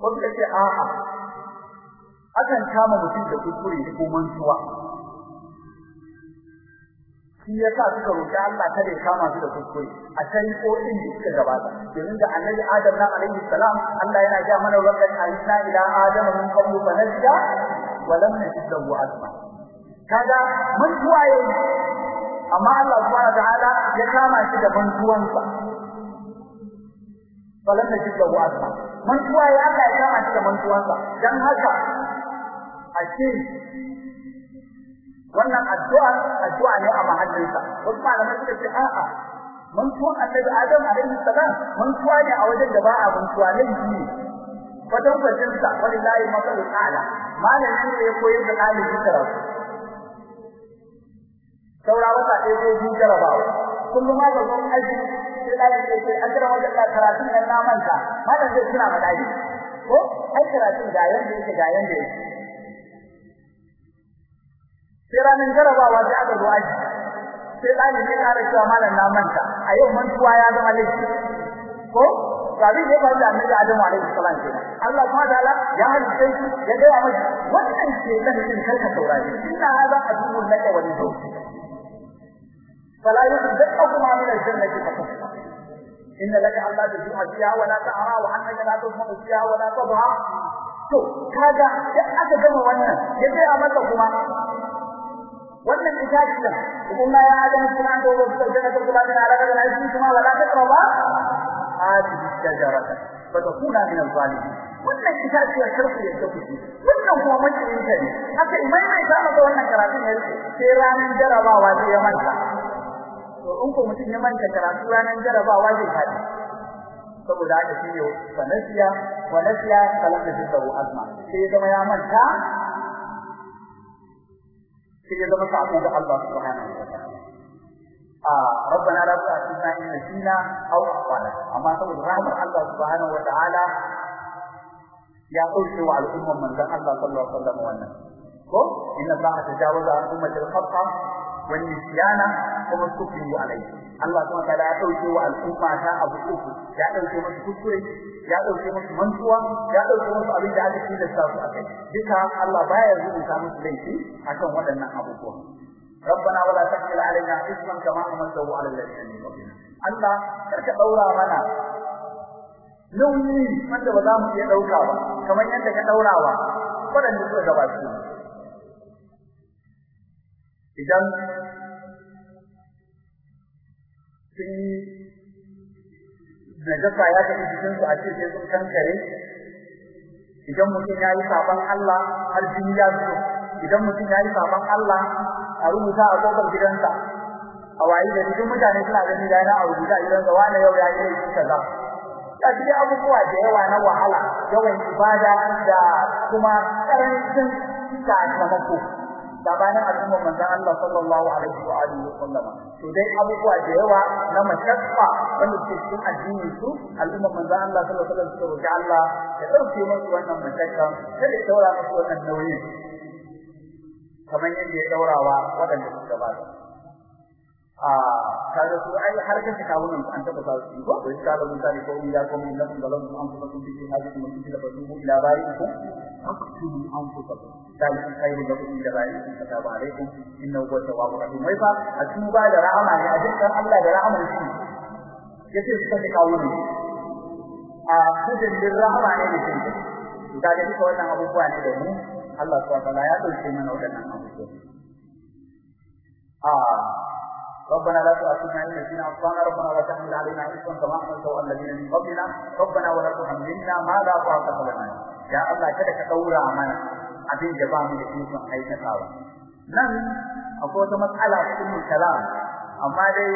Ko kace a'a. Akan kama mutum da kuskure ko mantuwa. Shi yasa suka roki Allah kada ya kama su da kuskure. A shari'o'in da suka gabata. Domin da annabi Adam na alaihi salam Allah yana ga mana rabban alina ila adam min qablu fa najda wa lam najid lahu azma. Kaga mantuwa yayi amma Allah subhanahu ta'ala ya kama shi da mantuwansa. Fa lam najid lahu azma. Mantuwa ya Allah ya kama shi da mantuwansa. Dan haka a ce wannan addu'a addu'a ne a mahallinsa. Wasu malamai suka ce a'a mantuwan annabi adam alaihi salam mantuwa ne a wajen da ba a mantuwa laifi ne. Wajen sa wallahi masalul a'la malamin ne ya koyar da ɗalibi karatu. Saura wata ɗaya ko biyu jarabawa. Kullum ma ga zuwan aji sai ɗalibi ya ce an jira wajen da na manta. Ko? Ai yanda yake yanda yake. Sai ranar jarabawa sai aka zo aji. Sai ya ƙara cewa malam na manta. A yau mantuwa ya zama laifi. Ko? Ba da annabi Adamu alaihi salam Allah kuma ya halitta shi ya ga masa wannan ce da cikin kar ka saurari inna hadha adubun laka wa li zawjika fala min al-jannati inna laka wa la wa annaka la fiha wa la tadha to kaga da aka gama wannan ya ga masa kuma wannan itaciyar kuma ya adam suna da wasu jannatu kula da alaka da aiki kuma wala taqraba hadhihi shajarata fatakuna min al-zalimin. Wannan itaciyar karku ya tafi wannan kuma ta ne. Haka imai mai ta maka wannan karatun ya riƙe sai ranar jarabawa zai ya manta. To in ko mutum ya manta karatu ranar jarabawa zai faɗi saboda haka shi ne sanasiya wa nasiya kalam da dinka azma. Sai zama ya manta sai ya zama sako ga Allah subhanahu wa ta'ala. A rabbana la tu'akhidna in nasina aw akhtana. Amma saboda rahmar Allah subhanahu wa ta'ala ya ɗauke wa al'umman manzon Allah sallallahu alaihi wasallam wannan. Ko? Inna Allah tajawaza an ummatil khata wan nisyana kuma tukriyu alayhi Allah subhanahu wa ta'ala ya dauke wa al'umma ta abu uku ya dauke musu kuskure ya dauke musu mantuwa ya dauke musu abin da aka tilasta su akai duka Allah baya rubuta musu laifi akan waɗannan abubuwa ربنا ولا تحمل علينا اسما كما حملته على الذين من قبلنا الله karka daura mana nauyi wanda ba za mu iya dauka ba kamar yadda ka daurawa wadanda suka gabace idan sun najasa ya tafi cikin su a sai sun kankare idan mutum ya yi saban Allah har jini ya fito idan mutum ya yi saban Allah a rubuta a ƙofar gidansa a wayi da duk mutane suna gani da yana a rubuta a gidansa wani yau ya yi laifi kaza? Ya ji abubuwa da yawa na wahala yawan ibada da kuma ƙarancin sakamako gabanin al'ummar manzon Allah sallallahu alaihi wa alihi wa sallam. To dai abubuwa da yawa na mashaqqa wanda ke cikin addini su al'ummar manzon Allah sallallahu alaihi wa sallam Allah ya ɗauke musu wannan mashaqqa kada ya daura musu wannan nauyi kamar yadda ya daurawa waɗanda suka a kaga su ai har kace kawunan an taba sa su ko ka mun tare ko ko nan an hadisi mun da batu ila bari'ikum aqtum anfusakum dalika khairun lakum ila bari'ikum kataba alaikum huwa rahim fa a tuba da rahama ne a dukkan Allah da shi ya ce kawunan a kuɗin din rahama ne da shi kaga wannan abubuwa ne da mu Allah subhanahu wa ta'ala ya ɗauke mana wadannan abubuwa. A ربنا لا تؤاخذنا إن نسينا أخطأنا ربنا لا تحمل علينا إصرا كما حملته على الذين من قبلنا ربنا ولا تحملنا ما لا طاقة لنا يا الله kada ka daura mana abin da ba mu da ikon aikatawa nan akwai wata matsala cikin kalam amma dai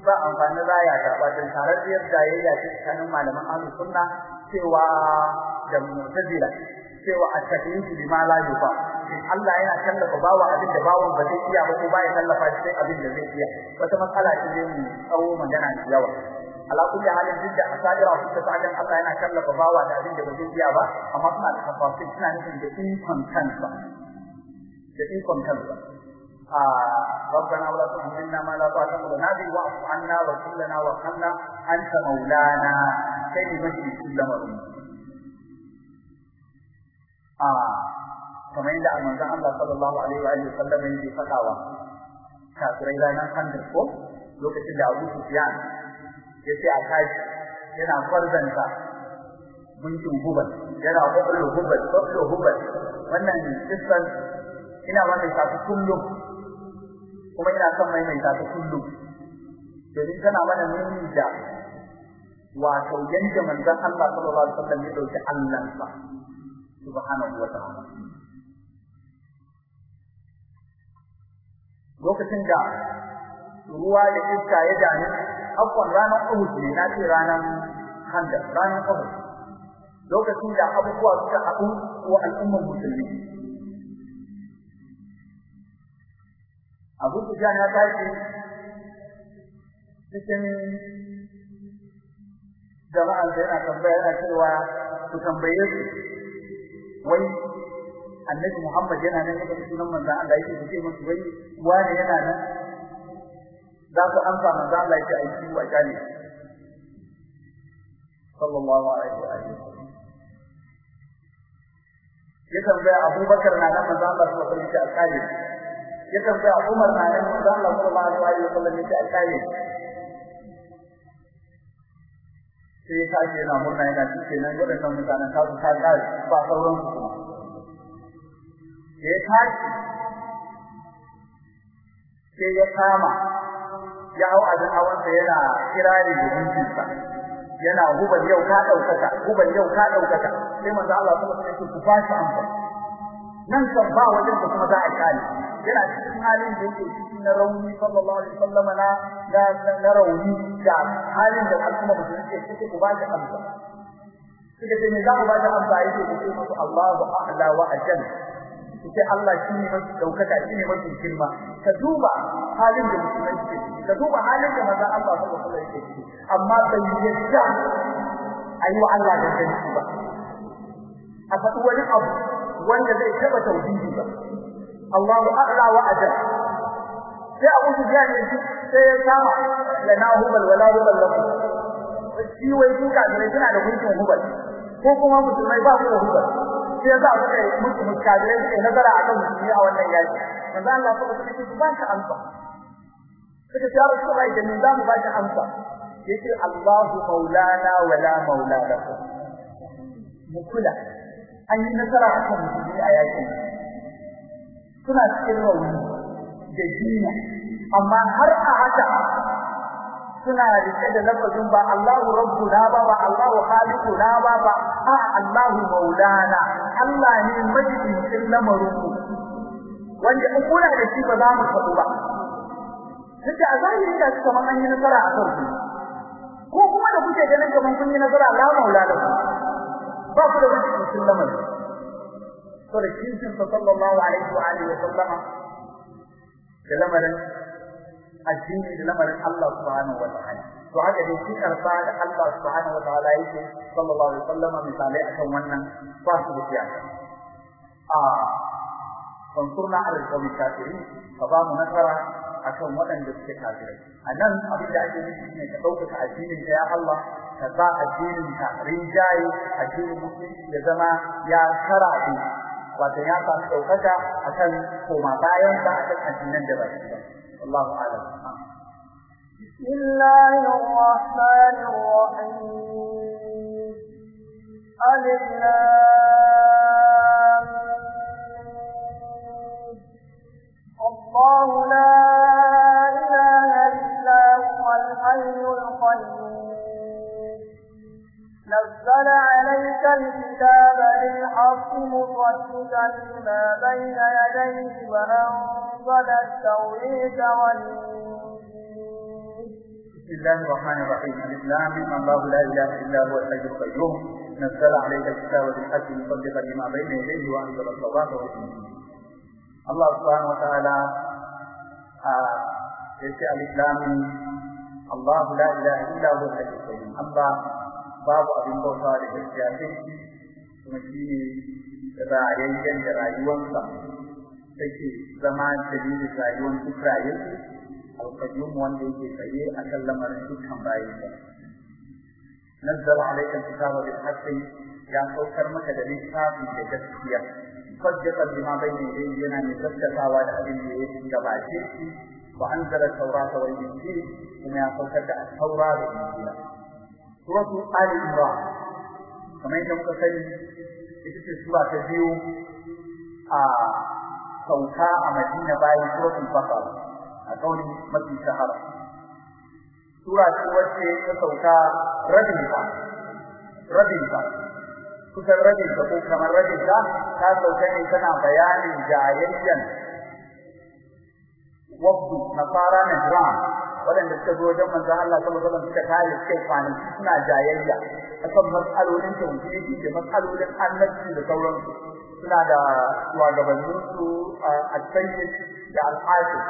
ba amfani raya ta ba dan tarajiyar jayayya tsakanin malaman ahlus sunna cewa da mu'tazila cewa at-taklif bima la yufa Allah yana tallafa bawa abin da bawan ba zai iya ba ko ba ya tallafa sai abin da zai iya wata matsala ce ne mu tsawo magana da yawa ala kulli halin duk da asaira su ta tsadan Allah yana tallafa bawa da abin da ba zai iya ba amma suna da tafasir suna nufin da ikon kansa da ikon kansa ربنا ولا تحملنا ما لا طاقة لنا به واعف عنا واغفر لنا وارحمنا أنت مولانا كي نمشي كل a kamar yadda manzon Allah sallallahu alaihi wa alihi sallam yake fadawa. Kafirai ranar Khandaq ko lokacin da Abu Sufyan ya ce a tashi yana farzanta gunkin Hubal yana kwakwalo Hubal kwakwalo Hubal. Wannan kissan ina maimaita ta kullum kuma ina son maimaita ta kullum. Domin tana mana nuni da wato yanda manzan Allah sallallahu alaihi wa sallam ya ɗauki Allah subhanahu wa ta'ala. Lokacin da ruwa da iska ya dani afwan ranar Uhud ne na ce ranar Khandaq ranar Uhud. Lokacin da abubuwa suka haɗu wa al'ummar musulmi. Abu Sufyan ya tashi cikin jama'an da yana tambaya yana cewa su tambaye su wai annabi Muhammad yana nan da sunan manzo Allah yake ce musu wai wani yana nan? Za ku amsa manzo Allah yake aiki wa kane sallallahu alaihi wa alihi ya tambaya Abubakar na nan manzo Allah sallallahu alaihi wa alihi ya tambaya Umar na nan manzo Allah sallallahu alaihi wa sallam yake alƙali sai ya tashi yana murna yana cikin nan waɗannan mutanen ta su ƙare ba sauran su kuma. Da ya tashi sai ya kama ya hau abin hawansa yana kirari da gunkinsa yana huban yau ka ɗaukaka huban yau ka ɗaukaka. Sai manzo Allah sallallahu alaihi wasallam ku bashi amsa. Nan kan ba wajen da kuma za a kare. Yana cikin halin da yake cikin na rauni sallallahu alaihi wasallam na na rauni da halin da al'umma musulmi ke ciki ku bashi amsa. Suka ce me za mu bashi amsa? Yake ku Allahu a'la wa ajal. Ce Allah shi ne mafi ɗaukaka shi ne mafi girma. Ka duba halin da musulmai ke ka duba halin da manzon Allah sallallahu alaihi wasallam ke amma bai yadda ayi wa Allah da ba. A faɗi wani abu wanda zai taba tauhidi ba Allahu a'la wa ajal sai Abu Sufyan sai ya kama lana hubal wala hubal lakum shi wai duka ne suna da gunkin hubal ko kuma musulmai ba su da hubal sai ya za su kai musu muskajirai suke nazara a kan musulmi a wannan yaki manzo Allah ko kuma yake ba shi amsa suka ya Rasulullahi da min zamu ba shi amsa yace Allahu maulana wala maula lakum mu kula an yi nasara a kan musulmi a yaƙin suna cikin rauni da jinya amma har a haka suna riƙe da lafazin ba Allahu rabbuna ba ba Allahu khaliquna ba ba a Allahu maulana. Allah ne majibincin lamarin mu. Wanda in kula da shi ba za mu faɗu ba. Duk a zahiri da man an yi nasara a kan ko kuma da kuke ganin kaman kun yi nasara Allah maulana ba ku da majibincin lamarin to da kishin sallallahu alaihi wa alihi wa sallama da lamarin addini da lamarin Allah subhanahu wa ta'ala. To haka dai shi karfa da Allah subhanahu wa ta'ala yake sallallahu alaihi wasallam misalai akan wannan ba su da siyasa a wansurna ala ka ba mu nasara akan waɗanda suke kafirai. A nan abin da ake nufi ne ka ɗaukaka addinin ya Allah ka sa addinin ka rinjaye addinin musulunci ya zama ya karafi wato ya samu ɗaukaka a kan koma bayan sa a kan addinan da ba su ba wallahu alam بسم الله الرحمن الرحيم ألف الله لا إله إلا هو الحي القيوم نزل عليك الكتاب بالحق مصدقا لما بين يديه وأنزل التوريد والإنجيل. بسم الله الرحمن الرحيم. الإسلام الله لا إله إلا هو الحي القيوم. نزل عليك الكتاب بالحق مصدقا لما بين يديه وأنزل التوراة والإنجيل. الله سبحانه وتعالى يسأل الإسلام الله لا إله إلا هو الحي القيوم. الله babu abin bauta da gaskiya sai kuma shi ne rayayyen da rayuwarsa take zama dalilin rayuwar duk rayuwarsu alqayyum wanda yake tsaye a kan lamarin dukkan bayansa nazzala alayka alkitaba bil haqqi ya saukar maka da littafi da gaskiya صدقا بما بين يديه yana mai gaskatawa da abin da ya gabace shi wa anzala at-taurata suratu ali imran. Kamar yadda muka sani ita ce sura ta biyu a sauka a madina bayan suratul baqara a kauli mafi shahara. Sura ce wacce ta sauka rabin ta rabin ta kusan rabin ta ko kamar rabin ta ta sauka ne tana bayanin wabdu waɗanda suka zo wajen manzon Allah alaihi wasallam suka tare suka kwanaki suna jayayya akan mas'alolin tauhidi da mas'alolin annabci da sauransu. Suna da shugabannin su a sayyid da al-hafiz.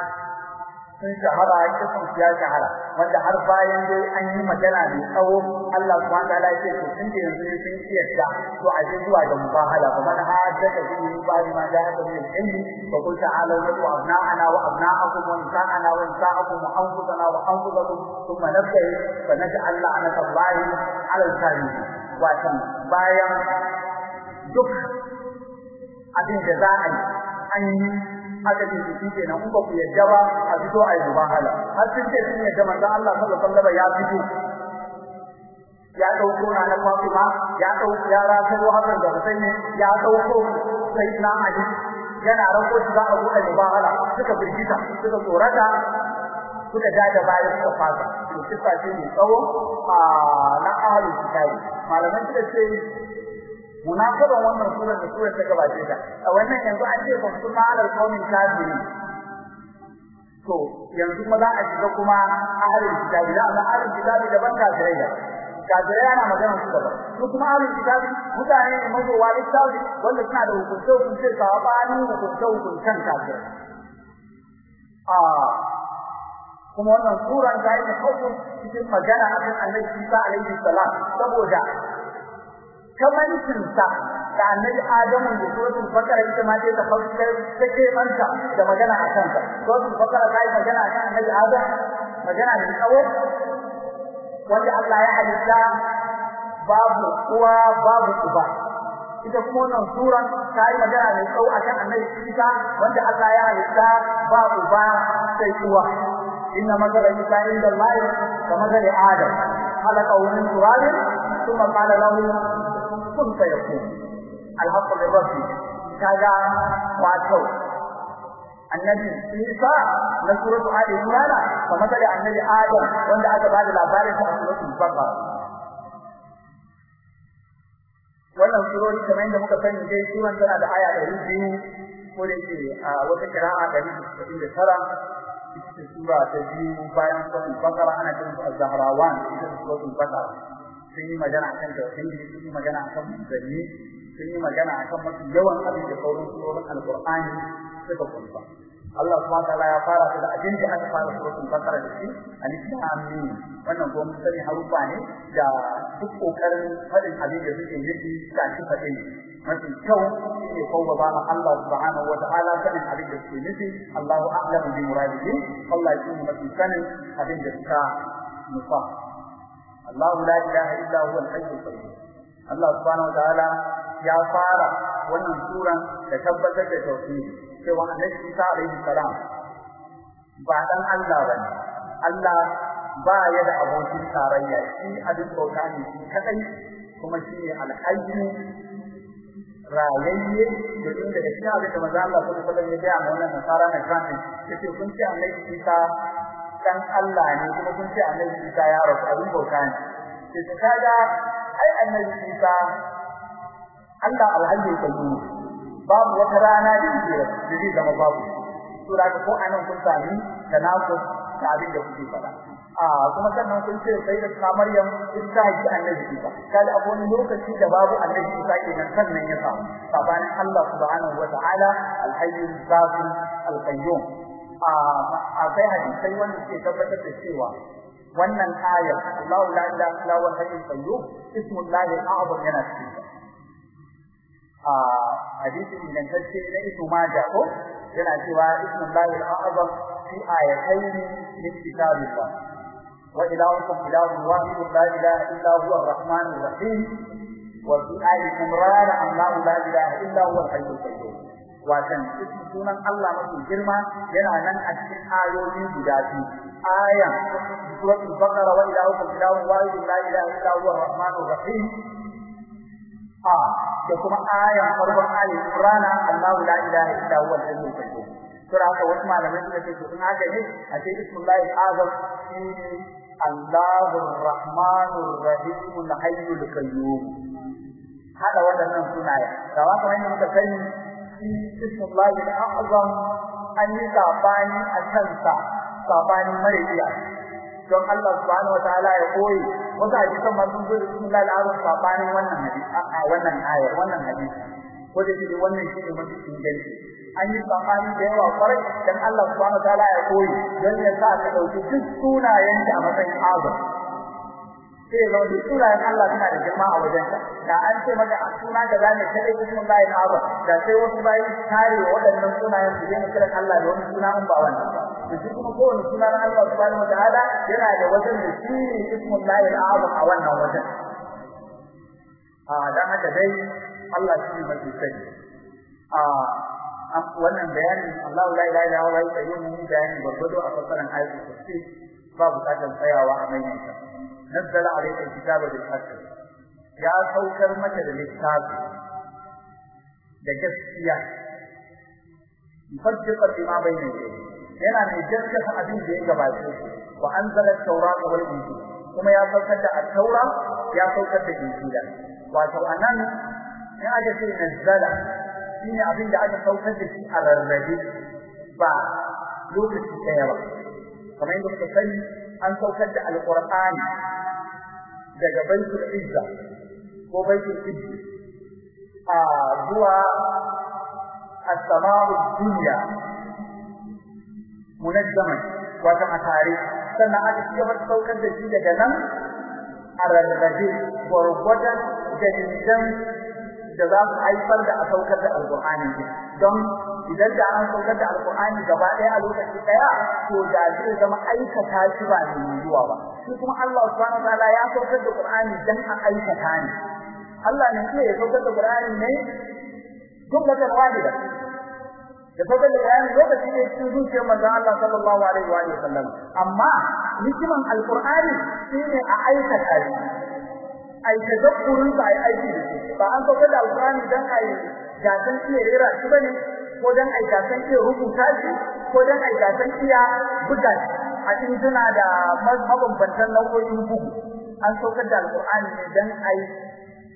Sun shahara kisan su ya shahara. Wanda har bayan dai an yi magana mai tsawo Allah subhanahu wa ta'ala ya ce to da yanzu sun kiyarta to a je zuwa ga mubahala. Kuma na haddaka bi ba ma da haka min ilmi fa qul ta'ala wa abna'ana wa abna'akum wa nisa'ana wa nisa'akum wa anfusana wa anfusakum thumma nabtahi fa naj'al la'nata Allahi 'ala al-kafirin wato bayan duk abin da za a yi an yi aka ce shi kenan in ba ku yadda ba a fito a yi mubahala. Har sun ce sun yadda manzon Allah sallallahu alaihi wasallam ya fito. Ya ɗauko na na Fatima ya ɗauko ya rawo hakan da Husaini ya ɗauko sai na Ali. Yana rako shi za a buɗe mubahala. Suka firgita suka tsorata suka ja da bayan suka fasa. To kisa ce mai tsawo a na ahlul kitabi. Malaman suka ce munasaban wannan surar da surar ta gabace ta. A wannan yanzu an ce kun kuma alal qaumin kafiri. To yanzu kuma za a shiga kuma ahlul kitabi. Da amma ahlul kitabi daban kafirai da kafirai ana magana su daban. Su kuma ahlul kitabi mutane ne mazowa littafi wanda suna da hukunce hukunce sabanin hukunce hukuncen kafirai. A kuma wannan sura ta yi hukum cikin magana akan annabi Isa alaihi salam saboda kamancinsa da annabi Adamu da suratul Bakara ita ma ta tafsir take manta da magana a kansa suratul Bakara ta yi magana akan annabi Adam magana da tsawo wanda Allah ya halitta babu uwa babu uba ita kuma wannan sura ta yi magana mai tsawo akan annabi Isa wanda Allah ya halitta babu uba sai uwa inna mathala Isa inda Allah kamathali Adam خلقه من تراب ثم قال له كن فيكون الحق للرسل كذا وعشو النبي إيسا نسورة آل إيمانا فمثل النبي آدم وانت آدم هذا لا بارس أصلة البقر وأنا سورة كما عند مكتن جاي سورة كان هذا آية على رجل قولي جي وتكراعة رجل سبيل سرى سورة تجيب بايان سورة البقر أنا كنت الزهراوان سورة البقر sun yi magana akan tauhidi sun yi magana akan zanni sun yi magana akan mafi yawan abin da sauran surorin alqur'ani suka kunsa. Allah subhanahu wa ta'ala ya fara da abin da aka fara suratul baqara da shi alif lam mim. Wannan ko mun sani harufa ne da duk ƙoƙarin faɗin abin da suke nufi da shi faɗin mafi kyau shine kawwa ba Allah subhanahu wa ta'ala sanin abin da suke nufi. Allahu a'lamu bi muradihi. Allah shi ne mafi sanin abin da suka nufa. Allah la ilaha illa huwa al-hayyul qayyum. Allah subhanahu wa ta'ala ya fara wannan suran da tabbatar da tauhidi cewa annabi Isa alaihi salam ba dan Allah ba ne Allah ba ya da abokin tarayya shi abin bauta ne shi kadai kuma shi ne alhayyu rayayye da inda da shi abin da manzo Allah sallallahu alaihi ya ga wannan nasara na kan shi ce kun ce annabi Isa dan Allah ne kuma kun ce annabi Isa ya rasu abin bauta ne. Sai ta kaga ai annabi Isa Allah alhayyu qayyum babu wata rana da yake da zai zama babu. To da ko a nan kun sami tanaqus da abin da kuke faɗa. A kuma sannan kun ce sai da ta Maryam ita haifi annabi Isa. Kada a wani lokaci da babu annabi Isa kenan sannan ya samu. Sabanin Allah subhanahu wataala alhayyu zafi alqayyum. Akwai hadisi wanda ke tabbatar da cewa wannan ayar Allahu la ilaha illa huwa al-hayyul qayyum ismullahi al-a'zam yana cikin a hadisi ingantacce na Ibn Majah ko yana cewa ismullahi al-a'zam fi ayatayn min kitabillah. Wa ilahukum ilahun wahid la ilaha illa huwa ar-rahman ar-rahim wa fi ayati imran Allahu la ilaha illa huwa al-hayyul qayyum. Watan sunan Allah mafi girma yana nan a cikin ayoyi guda biyu. Ayan suratul baqara wa ilahukum ilahun wahid la ilaha illa huwa ar-rahmanur rahim. A da kuma ayan farkon ali imran Allahu la ilaha illa huwa al-hayyul qayyum. Sura haka wasu malamai suka ce to in haka ne a ce bismillahil azam Allahur rahmanur rahim al-hayyul qayyum. Hada wadannan sunaye da haka wanda muka sani shi ismullahi al-azam an yi saɓani a kansa saɓani mara iya. Don Allah subhanahu wa ta'ala ya koyi wata hadisan ma sun zo da ismullahi al-azam wannan hadisi a wannan ayar wannan hadisi ko da shi wannan shi ne mafi inganci. An yi saɓani da yawa ƙwarai dan Allah subhanahu wa ta'ala ya koyi don ya sa ka ɗauki duk sunayen a matsayin azam. Sai ga wani sunayen Allah suna da girma a wajenka da an ce maka a suna da zane kadai ismun lahi azam da sai wasu bayi tare waɗannan sunayen su je kiran Allah da wani suna in ba wannan to shi kuma kowane suna na Allah subhanahu wataala yana da wajen da shi ne ismun lahi azam a wannan wajen. A dan haka dai Allah shi ne mafi sani. A wannan bayanin Allah la ilaha illa huwa al-qayyum bayani gurgudu a fassaran ayatul kursi ba buƙatar tsayawa a maimaita. nazzala alayka alkitaba bil haqq ya saukar maka da littafi da gaskiya musaddiqan bima bayna yadayhi yana mai gaskata abin da ya gabace wa anzala at-taurata wal injil kuma ya saukar da at-taura ya saukar da injila wato a nan in aka ce nazzala shine abin da aka saukar da shi a rarrabe ba lokaci ɗaya ba kamar yadda muka sani an saukar da alqur'ani daga baitul izza ko baitul izzi a zuwa as-sama'u dunya munajjaman wato a tare sannan aka ci gaba saukar da shi daga nan a rarrabe gwargwadon dalilan da za su haifar da a saukar da alqur'ani don idan da an saukar da alqur'ani gaba ɗaya a lokaci ɗaya to da zai zama aikata shi ba ne zuwa ba. Shi kuma Allah subhanahu wataala ya saukar da qur'ani dan a aikata ne. Allah ne ke saukar da qur'ani ne jumlatan wahida da saukar da qur'ani lokaci ne cikin zuciyar manzon Allah sallallahu alaihi wa sallam. Amma hikiman alqur'ani shine a aikata shi. Ai tadabburin sa ai aiki ba an saukar da alqur'ani dan ai gasan iya rera shi ba ne ko dan ai gasan iya rubuta shi ko dan ai gasan iya buga shi. A injina da mabambantan nau'o'in bugu. An saukar da alqur'ani dan ai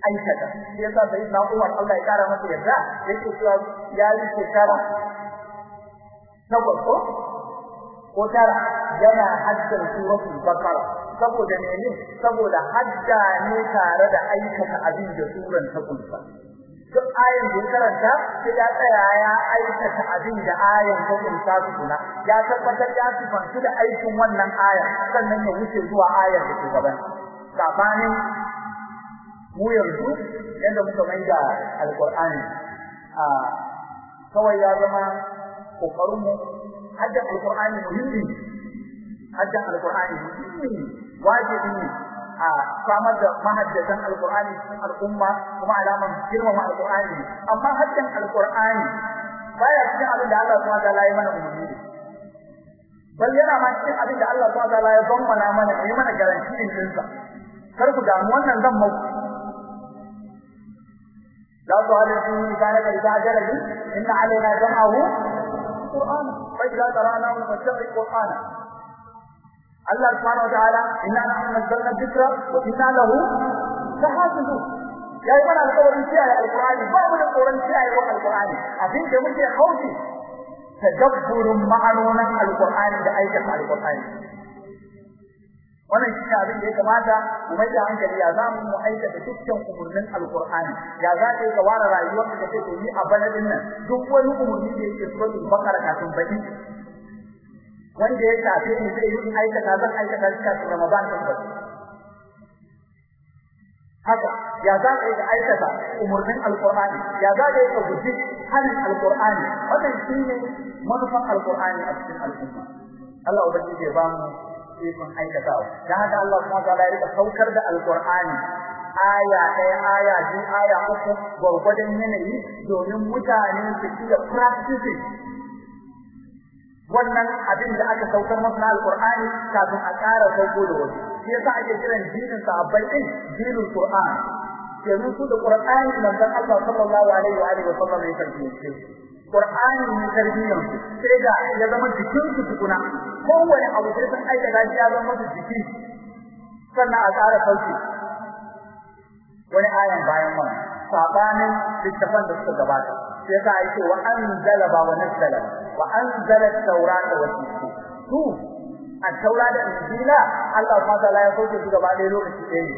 aikata. Shi yasa sai na Umar Allah ya kara masa yarda yake cewa ya yi shekara takwas ko? Ko tara. Yana haddar suratul baqara. Saboda mene? Saboda hadda ne tare da aikata abin da suran ta kunsa. Duk ayin da karanta sai ya tsaya ya aikata abin da ayin ta kunsa tukuna. Ya tabbatar ya sifantu da aikin wannan aya sannan ya wuce zuwa ayar da ke gaban sabanin mu yanzu yadda muka mai da alqur'ani a kawai ya zama ƙoƙarin mu hadda alqur'ani muhimmi hadda alqur'ani muhimmi wajibi ne a samar da mahaddatan alqur'ani cikin al'umma kuma alaman girmama alqur'ani amma haddan alqur'ani baya cikin abin da Allah subhanahu wa ta'ala ya mana umarni bal yana ma cikin abin da Allah subhanahu wa ta'ala ya bambana mana ya mana garanti din sa kar ku damu wannan zan muku لا تهلكوا لسانك لتعجل به إن علينا جمعه قرآن فإذا قرأناه فاتبع القرآن Wa ta'ala inna nahnu nazzalna dhikra wa inna lahu lahafizun yayi mana alƙawarin kiyaye alqur'ani ba mu da tsoron kiyaye wa alqur'ani abin da muke hauki tadabburun ma'anonin alqur'ani da aikata alqur'ani wannan shi abin da ya kamata mu mai da hankali ya za mu aikata dukkan umurnin alqur'ani ya za ka yi ka ware rayuwar ka ce to ni a baladin nan duk wani umurni da yake suratul baqara kafin baki wanda ya shafe ni zai yi aikata zan aikata shi kafin ramadan din baki haka ya za ka yi ka aikata umurnin alqur'ani? Ya za ka yi ka guji halin alqur'ani? Wannan shine manufan alqur'ani a cikin al'umma. Allah ubangiji ya ba mu ikon aikatawa. Dan haka Allah subhanahu wa ta'ala ya riƙa saukar da alqur'ani aya ɗaya aya biyu aya uku gwargwadon yanayi domin mutane su iya practicing wannan abin da aka saukar masa na alqur'ani kafin a ƙara sauko da wasu. Shi yasa ake kiran dinin sahabbai din dinin qur'an. Yanzu su da qur'ani manzon Allah sallallahu alaihi wa alihi wa sallam ya karɓi Qur'ani ne tarbiyyar sai da ya zama jikin su tukuna. Kowane abu sai sun aika da ya zama su jiki. Sannan a tsara sauƙi. Wani ayan bayan wannan. Sabanin da suka gabata. Sai yasa yake wa anzala ba wa nazzala wa anzala at-taurata wa injila su at-taura da injila Allah subhanahu wa ta'ala ya sauke su gaba ɗaya lokaci ɗaya ne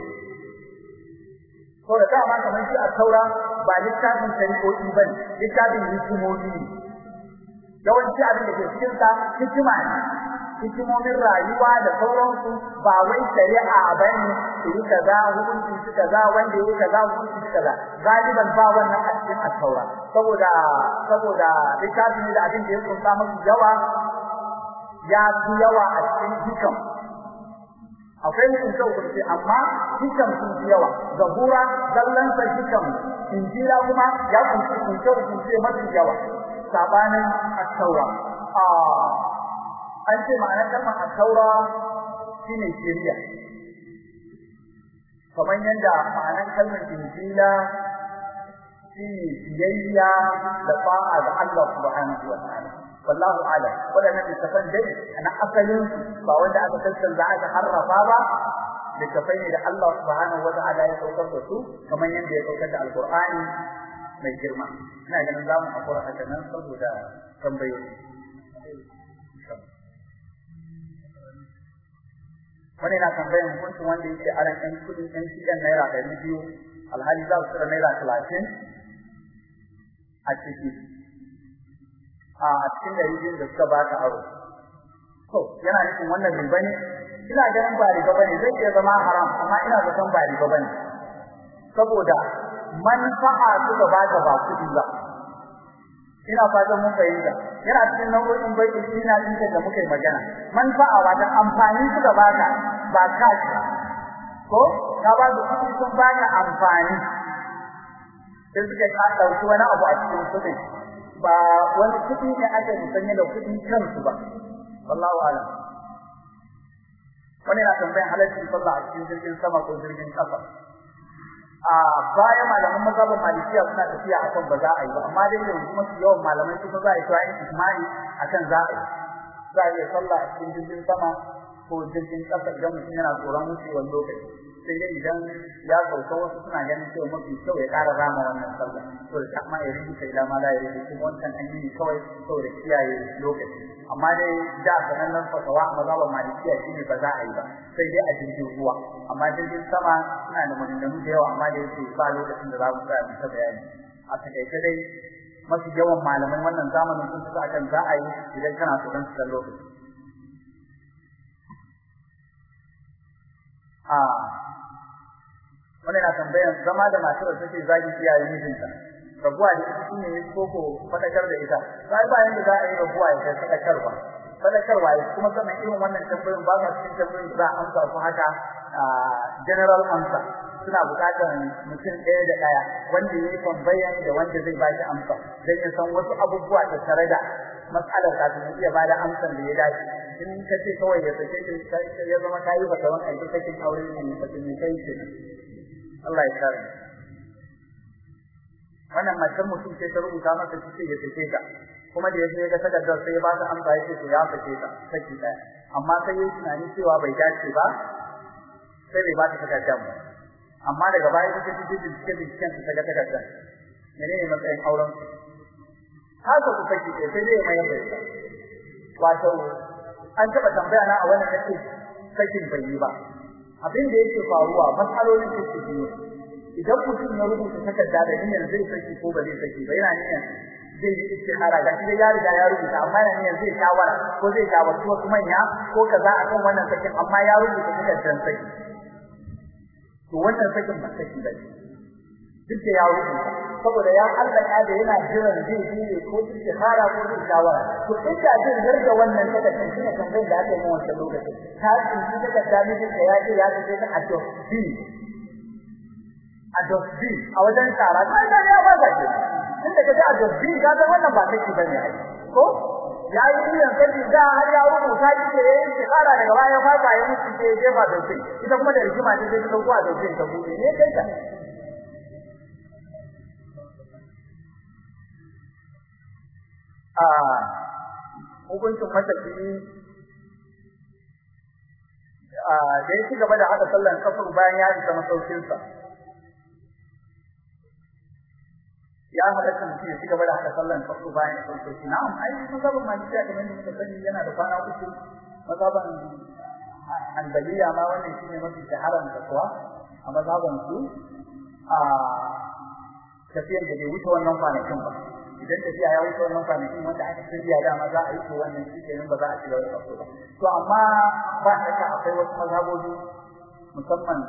ko da dama kamar shi a taura ba littafin shari'o'i ba ne littafin hikimomi ne yawanci abin da ke cikin hikima ne hikimomin rayuwa da sauransu ba wai shari'a ba ne su yi kaza hukunci su kaza wanda yi kaza hukunci su kaza. Galiban ba wannan a cikin taura saboda saboda littafin da abin da ya kunsa masu yawa ya fi yawa a cikin hikam akwai hukunce hukunce amma hikam sun fi yawa. Zabura zallan sa hikam injila kuma ya ƙunshi hukunce hukunce mafi yawa. Sabanin at-taura. A an ce ma'anar kalmar at-taura shine shari'a kamar yadda ma'anar kalmar injila shine biyayya da fa'a ga Allah subhanahu wa ta'ala. Wallahu a'lam. Wadannan littafan dai ana asalin ba wanda aka tattauna aka harrafa ba. Littafai ne da Allah subhanahu wata'ala ya saukar da su kamar yadda ya saukar da alqur'ani mai girma. Ina ganin za mu hakura haka nan saboda tambayoyi. Wani na tambayan hukuncin wanda yake aran ɗan kuɗin ɗan shigan naira ɗari biyu. Alhali za su tsira naira talatin a ciki. A cikin dari biyun da suka baka aro. To yana nufin wannan riba ne? Ina ganin ba riba ba ne zai iya zama haram amma ina zaton ba riba ba ne. Saboda manfa'a suka baka ba kuɗi ba. Ina fatan mun fahimta. Yana cikin nau'o'in bai ina din da muka magana. Manfa'a wajen amfani suka baka ba cash ko? Ka ba da kuɗi sun baka amfani. Sai suka ka ɗauki wani abu a cikin kuɗin ba wani kuɗi ne ake musanye da kuɗin kansu ba. Wallahu alam. Wani na tambayan halaccin sallah a cikin jirgin sama ko jirgin kasa a bayan malaman mazhabin malikiya suna tafiya akan ba za a yi ba amma dai yanzu mafi yawan malamai su za a yi tsayin ijma'i akan za a yi. Za a iya sallah a cikin jirgin sama ko jirgin kasa idan mutum yana tsoron wucewar lokaci. Sai dai idan ya sauka wasu suna ganin cewa mafi kyau ya ƙara rama wannan sallah. To da kuma ya rubuta ila ma la ya rubuta kuma wancan an yi kawai saboda kiyaye lokaci. Amma dai da sanannen fatawa a mazhaban malikiya shine ba za a yi ba sai dai a jirgin ruwa. Amma jirgin sama suna da maganganu da yawa amma da yake ba lokacin da za mu tsaya mu ta bayani. A taƙaice dai mafi yawan malaman wannan zamanin sun fi akan za a yi idan kana so su lokaci. A wani na tambayan zama da matar da take zagi iyayen mijinta. Rabuwa da ita shine koko fadakar da ita. Sai bayan da za a yi rabuwa ya kai fadakarwa. Fadakarwa ya kuma sannan irin wannan tambayoyin ba sa cikin tambayoyin za a amsa su haka general answer. Suna buƙatar mutum ɗaya da ɗaya wanda ya yi tambayan da wanda zai ba shi amsa don ya san wasu abubuwa da tare da matsalar kafin ya iya ba da amsar da ya dace. In ka ce kawai ya sake shi ya zama kayi ba kawan aiki sakin aure ne ba ne kai ce Allah ya kare wannan macen mutum sai ta rubuta masa cikin ya sake ta. Kuma da ya je ga takardar sai ya ba ta amsa yake to ya sake ta saki ɗaya amma sai yayi tunani cewa bai dace ba sai bai ba ta takardar ba. Amma daga baya ta ce ta ce cikin ta ga takardar menene matsayin auren haka ku kake sai dai mai yadda wato an taba tambaya na a wannan nake sakin bai yi ba. Abin da yake faruwa matsalolin da suke biyo. Idan mutum ya rubuta takarda da niyyar zai saki ko ba zai saki ba yana zai yi istihara. Ga shi ya riga ya rubuta amma yana zai ko zai shawarci wasu manya ko kaza akan wannan sakin amma ya rubuta takardar saki. To wannan sakin ba saki ba duk da ya rubuta saboda ya Allah ya da yana jiran zai yi ko istihara ko zai shawara to inda zai yarda wannan takardar shine tambayar da aka yi wannan lokacin. Ta tsinci takardar mijin da ya ce ya ce ta adopti adopti a wajen tsara. Kai da ya ba zaki tunda kaje adopti ka san wannan ba take ba ne ko? Ya yi sai da har ya rubuta shi da yayin shekara daga baya fa ba ya mutu sai je ba adopti ita kuma da rigima ta sai ɗauko adopti ta buɗe. Ne kai ta? A hukuncin matafiyi a da ya ci gaba da hada sallan kafir bayan ya isa masaukinsa. Ya halatta mutum ya ci gaba da hada sallan kafir bayan ya sauke na'am ai mazhaban malikiya kamar da sani yana da kwana uku. Mazhaban hanbaliya ma wannan shine mafi shaharan kasuwa a mazhaban su. A tafiyar da bai wuce wannan kwanakin ba. Idan tafiya ya wuce wannan kwanakin wanda aka shirya dama za a yi ko wannan shi kenan ba za a ci gaba da kaso ba. To amma ba shakka akwai wasu mazhabobi musamman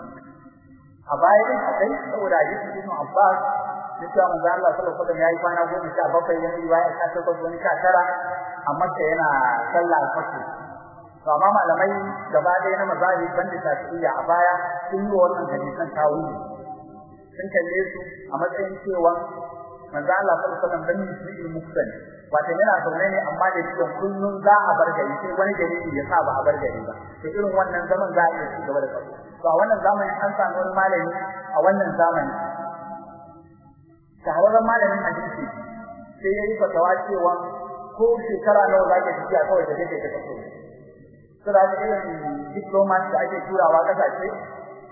a baya akwai saboda hadisi ibn Abbas da cewa manzo Allah sallallahu alaihi wasallam yayi kwana goma sha bakwai wani riwaya ta takwas wani sha tara amma sai yana sallah fasu to amma malamai gaba ɗaya na mazhabi banda shafi'iyya a baya sun yi wannan hadisan tawili. Sun kalle su a matsayin cewa manzo Allah sallallahu alaihi wasallam dan musulmi muktan wato yana zaune ne amma da cikin kullun za a bar gari sai wani dalili ya sa ba a bar gari ba. To irin wannan zaman za a iya ci gaba da kasu to a wannan zamanin an samu wani malami a wannan zamani shahararren malamin hadisi sai ya yi fatawa cewa ko shekara nawa za ka tafiya kawai da kake ta kaso suna da irin diplomat da ake turawa ƙasashe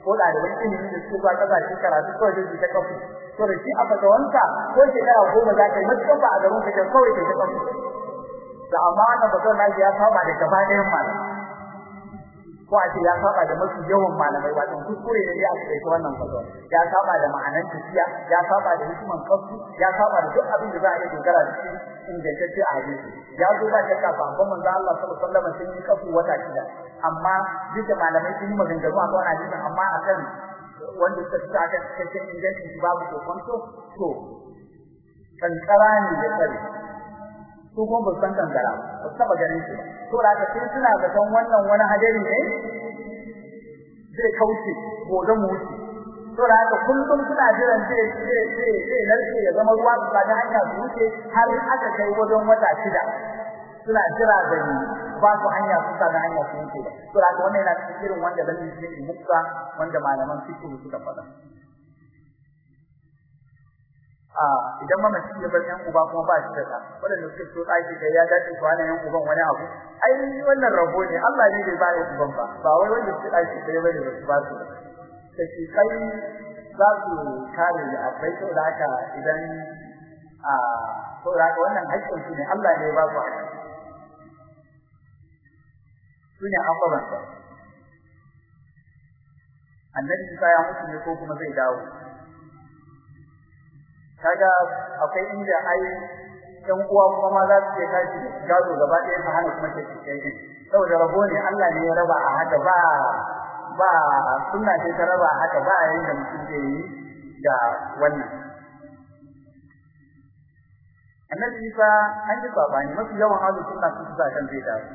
ko ɗaliban ilimi da su ba ƙasashe karatu kawai da ta kafu to da shi a fatawanka ko shekara goma za ka yi matuƙar ba a garin ka kawai ka ta kafu da amma wannan fatawa na ya saba da gaba ɗayan malamai. Ko a ce ya saba da mafi yawan malamai wato kuskure ne ya aka kai wannan fatawa ya saba da ma'anar tafiya ya saba da hikiman kafu ya saba da duk abin da za a iya dogara da shi ingantacce a hadisi. Ya zo ba shakka ba ban manzo Allah sallallahu alaihi wasallam sun yi kafu wata shida. Amma duk da malamai sun yi maganganu a kan hadisin amma akan wanda suka fita akan cikakken ingancin babu kokonto to kankara ne da tsare. Su kuma ba san kankara ba su taba ganin shi to da haka sai suna zaton wannan wani hadari ne zai kauce gobe mu wuce. To da haka kullum suna jiran zai zai zai zai narke ya zama ruwa su ta hanya su wuce har aka kai wajen wata shida. Suna jira da ni ba su hanya su ta hanya su wuce ba. To da haka wannan yana cikin irin wanda yi mukka wanda malaman fiqh suka faɗa. Idan mamaci ya bar yan uba kuma ba shi da ta wanda suke so tsaki da ya dace su wani yan uban wani abu ai wannan rabo ne Allah ne bai ba ya uban ba ba wai wanda suke tsaki da ya bari ba su ba. Sai kai za su kare da abai to da haka idan a to da haka wannan haƙƙin su ne Allah ne ba su haƙƙi. Su ne afaban sa annabi Isa ya mutu ne ko kuma zai dawo? Kaga akwai inda ai ɗan uwa kuma ma za su ke tashi gado gaba ɗaya su hana kuma ke cikin saboda rabo ne Allah ne ya raba a haka ba ba sunna ce ta raba haka ba yayin da mutum zai yi da wannan. Annabi Isa an ji saɓani mafi yawan ahlus sunna sun sa kan zai dawo.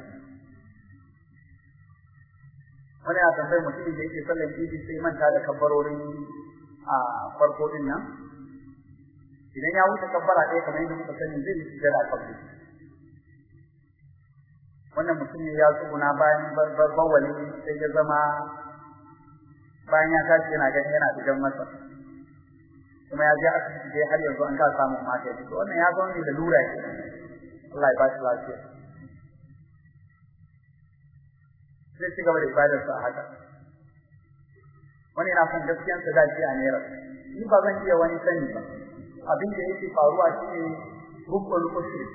Wani ya tambayi mutumin da yake sallan idi sai manta da kabbarorin a farko ɗin nan. Idan ya wuce kabbara ɗaya kamar yadda muka sani zai yi sujada kabbi wannan mutum ne ya tsuguna bayan bawali sai ya zama bayan ya tashi yana gani yana digan masa. Kuma ya je asibiti dai har yanzu an ka samu magani. To wannan ya zama ne da lura ke. Allah ya ba shi lafiya. Zai ci gaba da ibadarsa a haka. Wani yana son gaskiyan sadaki a naira ni ba zan iya wani sani ba. Abin da yake faruwa shine rubul ushri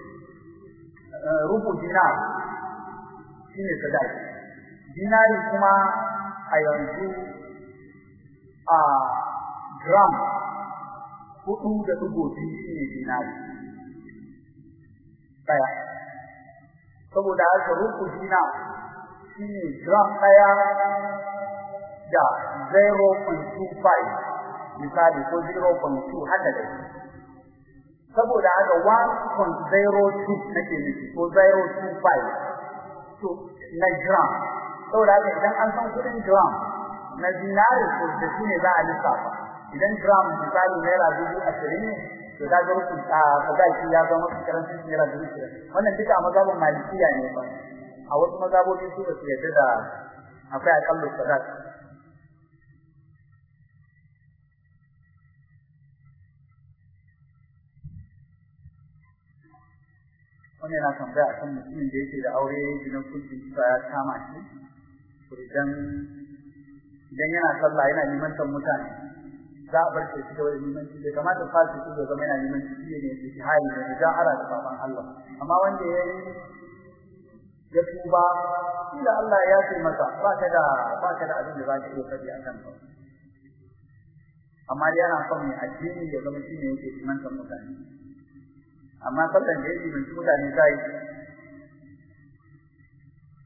rubu dinar shine sadaki. Dinari kuma a yanzu a gram huɗu da dubu biyu shine dinari. Daya. Saboda haka rubu dinar shine gram ɗaya da 0.25 misali ko 0.2 haka dai. Saboda haka 1.02 nake nufi ko 0.25 to na gram. Saboda haka idan an san kuɗin gram na dinari to da shi ne za a lissafa. Idan gram misali naira dubu ashirin ne to da ga rukun a sadaki ya zama ƙarancin naira dubu ashirin. Wannan duka a mazhabin malikiya ne fa a wasu mazhabobi su ba su yarda da akwai akallu sadaki. Wani yana tambaya akan mutumin da yake da aure idan kuncin kisa ya kama shi. To idan idan yana sallah yana limantar mutane za a bar shi da limanci bai kamata fasi su da zama yana limanci shi ne su hali da ara da baban Allah. Amma wanda ya yi ya tuba kila Allah ya ce masa ba ka da ba ka da abin da za ka iya faɗi a kan amma yana son mai addini ya zama shi ne yake limantar mutane. Amma sallan da yake bin mutane sai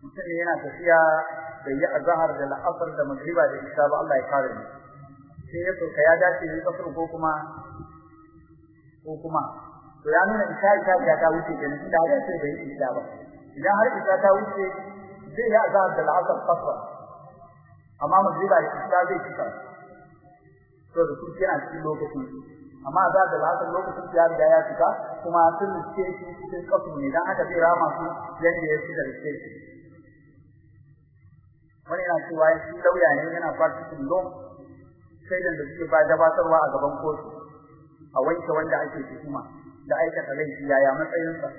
mutum yana tafiya da yi azhar da al'asr da magriba da isha ba Allah ya kare mu. Sai ya so ya dace ne kafir ko kuma ko kuma. To ya nuna isha isha ya ta wuce da ni da haka sai bai isha ba. Idan har isha ta wuce zai yi azhar da al'asr kasra amma magriba da isha zai cika. To da su yana cikin lokacin. Amma za da lafiya lokacin ya riga ya fita kuma sun riƙe shi cikin kafu ne dan haka zai rama su yanda ya fita riƙe shi. Wani yana cewa shi lauya ne yana practicing law sai da suke ba gabatarwa a gaban kotu a wanke wanda ake tuhuma da aikata laifi yaya matsayinsa?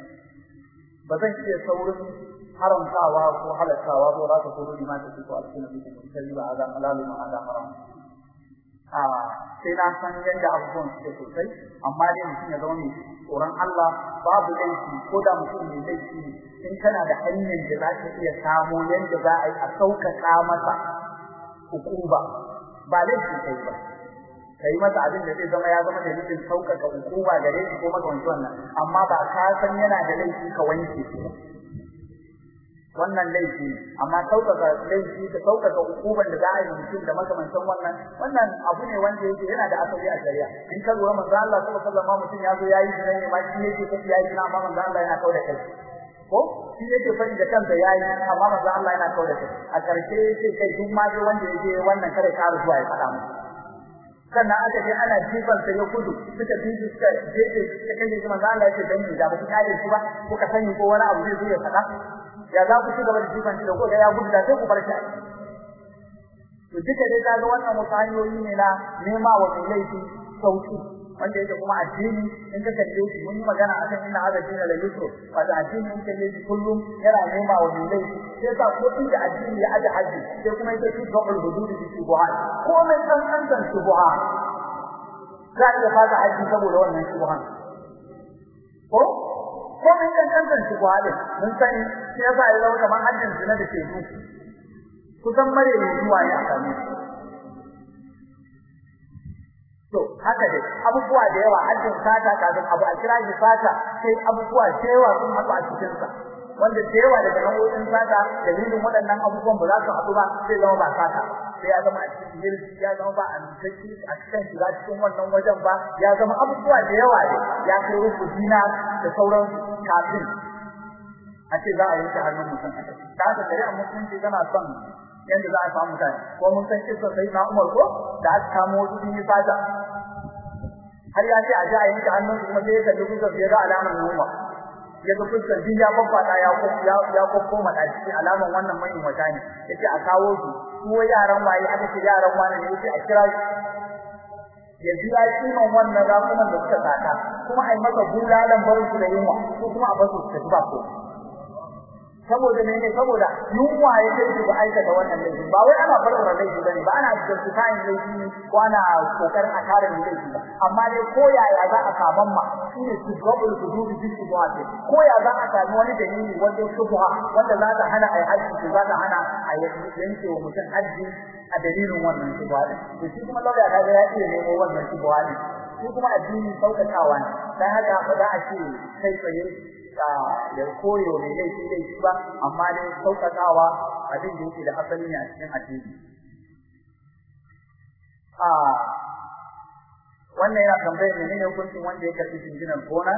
Ba zan iya saurin haramtawa ko halattawa ko za ka koro lima ta fito a cikin da ba a ga halalu ma a haram. A sai na san yadda abubuwan suke sosai amma dai mutum ya mai tsoron Allah babu laifi ko da mutum mai laifi in kana da hanyar da za ka iya samo yadda za a yi a sauƙaƙa masa hukuma ba laifi kai ba. Ka yi masa abin da zai zama ya zama da nufin sauƙaƙa hukuma gare shi ko maka wannan amma ba ka san yana da laifi ka wanke shi wannan laifi amma sauƙaƙa laifi da sauƙaƙa hukuman da za a yi mutum da makamantan wannan wannan abu ne wanda yake yana da asali a shari'a. In ka lura manzo Allah sallallahu alaihi wasallam mutum ya zo yayi zina ne ma shi yake kafi yayi zina amma manzo Allah yana kauda kai. Ko? Shi yake faɗi da kansa yayi amma manzo Allah yana kauda kai. A ƙarshe sai kai duk ma dai wanda yake wannan kada ka ruwa ya faɗa mu sannan aka je ana jifan sa ya kudu suka bi suka jeje suka kai manzo Allah yake dan da ba ku kare shi ba kuka sani ko wani abu zai zo ya faɗa? Ya za ku ci gaba da jifan da ko da ya gudu da sai ku bar shi to duka dai kaga wannan wasu hanyoyi ne na nema wa mai laifi sauƙi wanda yake kuma addini in ka kalle shi mun yi magana akan inna hada dina la yusru wato addini in kalle shi kullum yana nema wa mai laifi. Sai sa ko inda addini ya aje haji sai kuma yake fi da'ul hudud bi shubuhat ko mai san an san shubuhat za iya fara haji saboda wannan shubuhat ko? Ko mun kan kan shi ko halin mun sani sai ya zama kamar hajjin zina da ke du kusan mare ne zuwa ya sami to haka dai abubuwa da yawa hajjin sata kafin abu a kira shi sata sai abubuwa da yawa sun haɗu a cikin sa wanda da yawa daga nau'o'in sata dalilin waɗannan abubuwan ba za su haɗu ba sai zama ba sata sai ya zama a cikin jirgi ya zama ba a nutacci a cikin shiga cikin wannan wajen ba ya zama abubuwa da yawa ne ya kai rufu dina da sauran kafin a ce za a yanke hannun mutum a ciki. Ta haka shari'a musulunci tana son yadda za a samu mutane. Ko mun san kisa sai na umar ko? Da aka kamo wasu sun yi fata har ya ce a ji a yanke hannun kuma sai ya kalli kusa ya ga alamar yunwa. Ya ga fuskar din ya babbata ya ya ya kokko mata ciki alaman wannan mai wata ne. Yace a kawo su. Ko yaran waye aka ce yaran wani ne yace a kira shi ya jira kiman wannan rakuman da suka sata kuma ai masa bulalan barin su da yunwa ko kuma a basu su ba ko saboda ne ne saboda yunwa ya kai su aikata wannan laifi. Ba wai ana farfara laifi ba ne ba ana justifying laifi ko ana ƙoƙarin a kare laifi ba. Amma dai ko yaya za a saman ma? Shine su gobul hudubi bi shubhat ko ya za a sami wani dalili wanda shubha wanda za ta hana ai haji ko za ta hana a yanke wa mutum haji a dalilin wannan shubha to shi kuma lauya kaga ya iya nemo wannan shubha ne shi kuma addini saukakawa ne. Dan haka ba za a ce kai tsaye da koyo mai laifi laifi ba amma dai saukakawa abin da yake da asali ne a cikin addini. A wannan yana tambayar menene hukuncin wanda ya karɓi jinjinan gona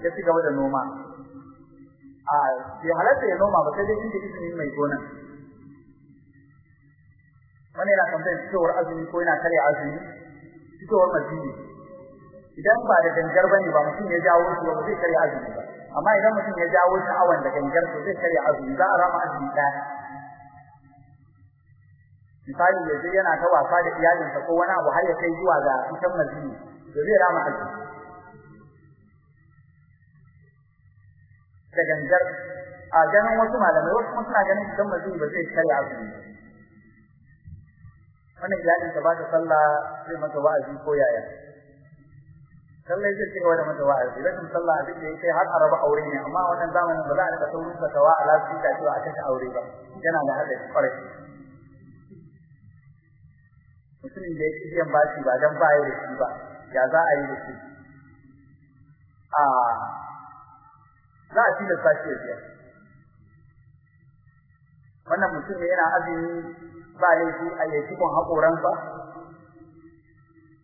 ya ci gaba da noma. A bai halatta ya noma ba sai dai inda izinin mai gona. Wannan yana tambayar fitowar azumi ko yana karya azumi? Fitowar mazini idan ba da gangar ba ne ba mutum ya jawo shi ba zai karya azumi ba. Amma idan mutum ya jawo sha'awan da gangar to zai karya azumi za a rama azumi ɗaya. Misali ya je yana ta wasa da iyalinsa ko wani abu har ya kai zuwa ga fitan mazini to zai rama azumi. Da gangar. A ganin wasu malamai wasu kuma suna ganin fitan mazini ba zai karya azumi wannan iyalinsa ba ta sallah zai mata wa'azi ko yaya. Sallai zai cewa da mata wa'azi. Rashin sallah abin da yake har araba aure ne amma wannan zamanin ba za a riƙa saurin sa tawa ala su ta cewa aka ta aure ba. Yana da hadari ƙwarai mutumin da yake biyan bashi ba dan baya da shi ba ya za a yi da shi? A za a ci da sashi ya wannan mutum yana azumi ba laifi a yi cikon haƙoransa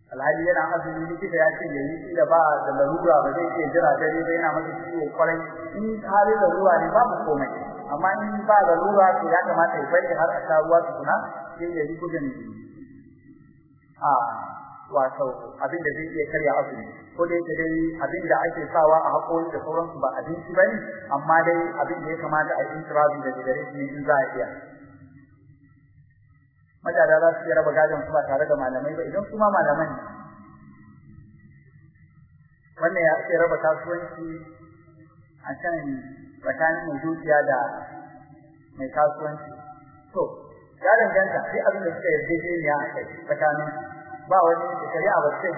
alhali yana azumi likita ya ce yayi kila ba da larura ba zai iya jira dare ba yana masa ciwo ƙwarai. In hali larura ne babu komai. Amma in ba larura to ya kamata ya bari har a sha ruwa tukuna sai ya yi gudun a wato abin da zai iya karya azumi. Ko dai da dai abin da ake sawa a haƙori da sauransu ba abinci ba ne amma dai abin da ya kamata a yi intirabi da dare ne in za a iya. Magada za su raba gadon su ba tare da malamai ba idan kuma malaman wannan ya ce raba kasuwanci a kan tsakanin mai dukiya da mai kasuwanci. To ya danganta sai abin da suka yarjejeniya a kai tsakanin ba wani shari'a ba sai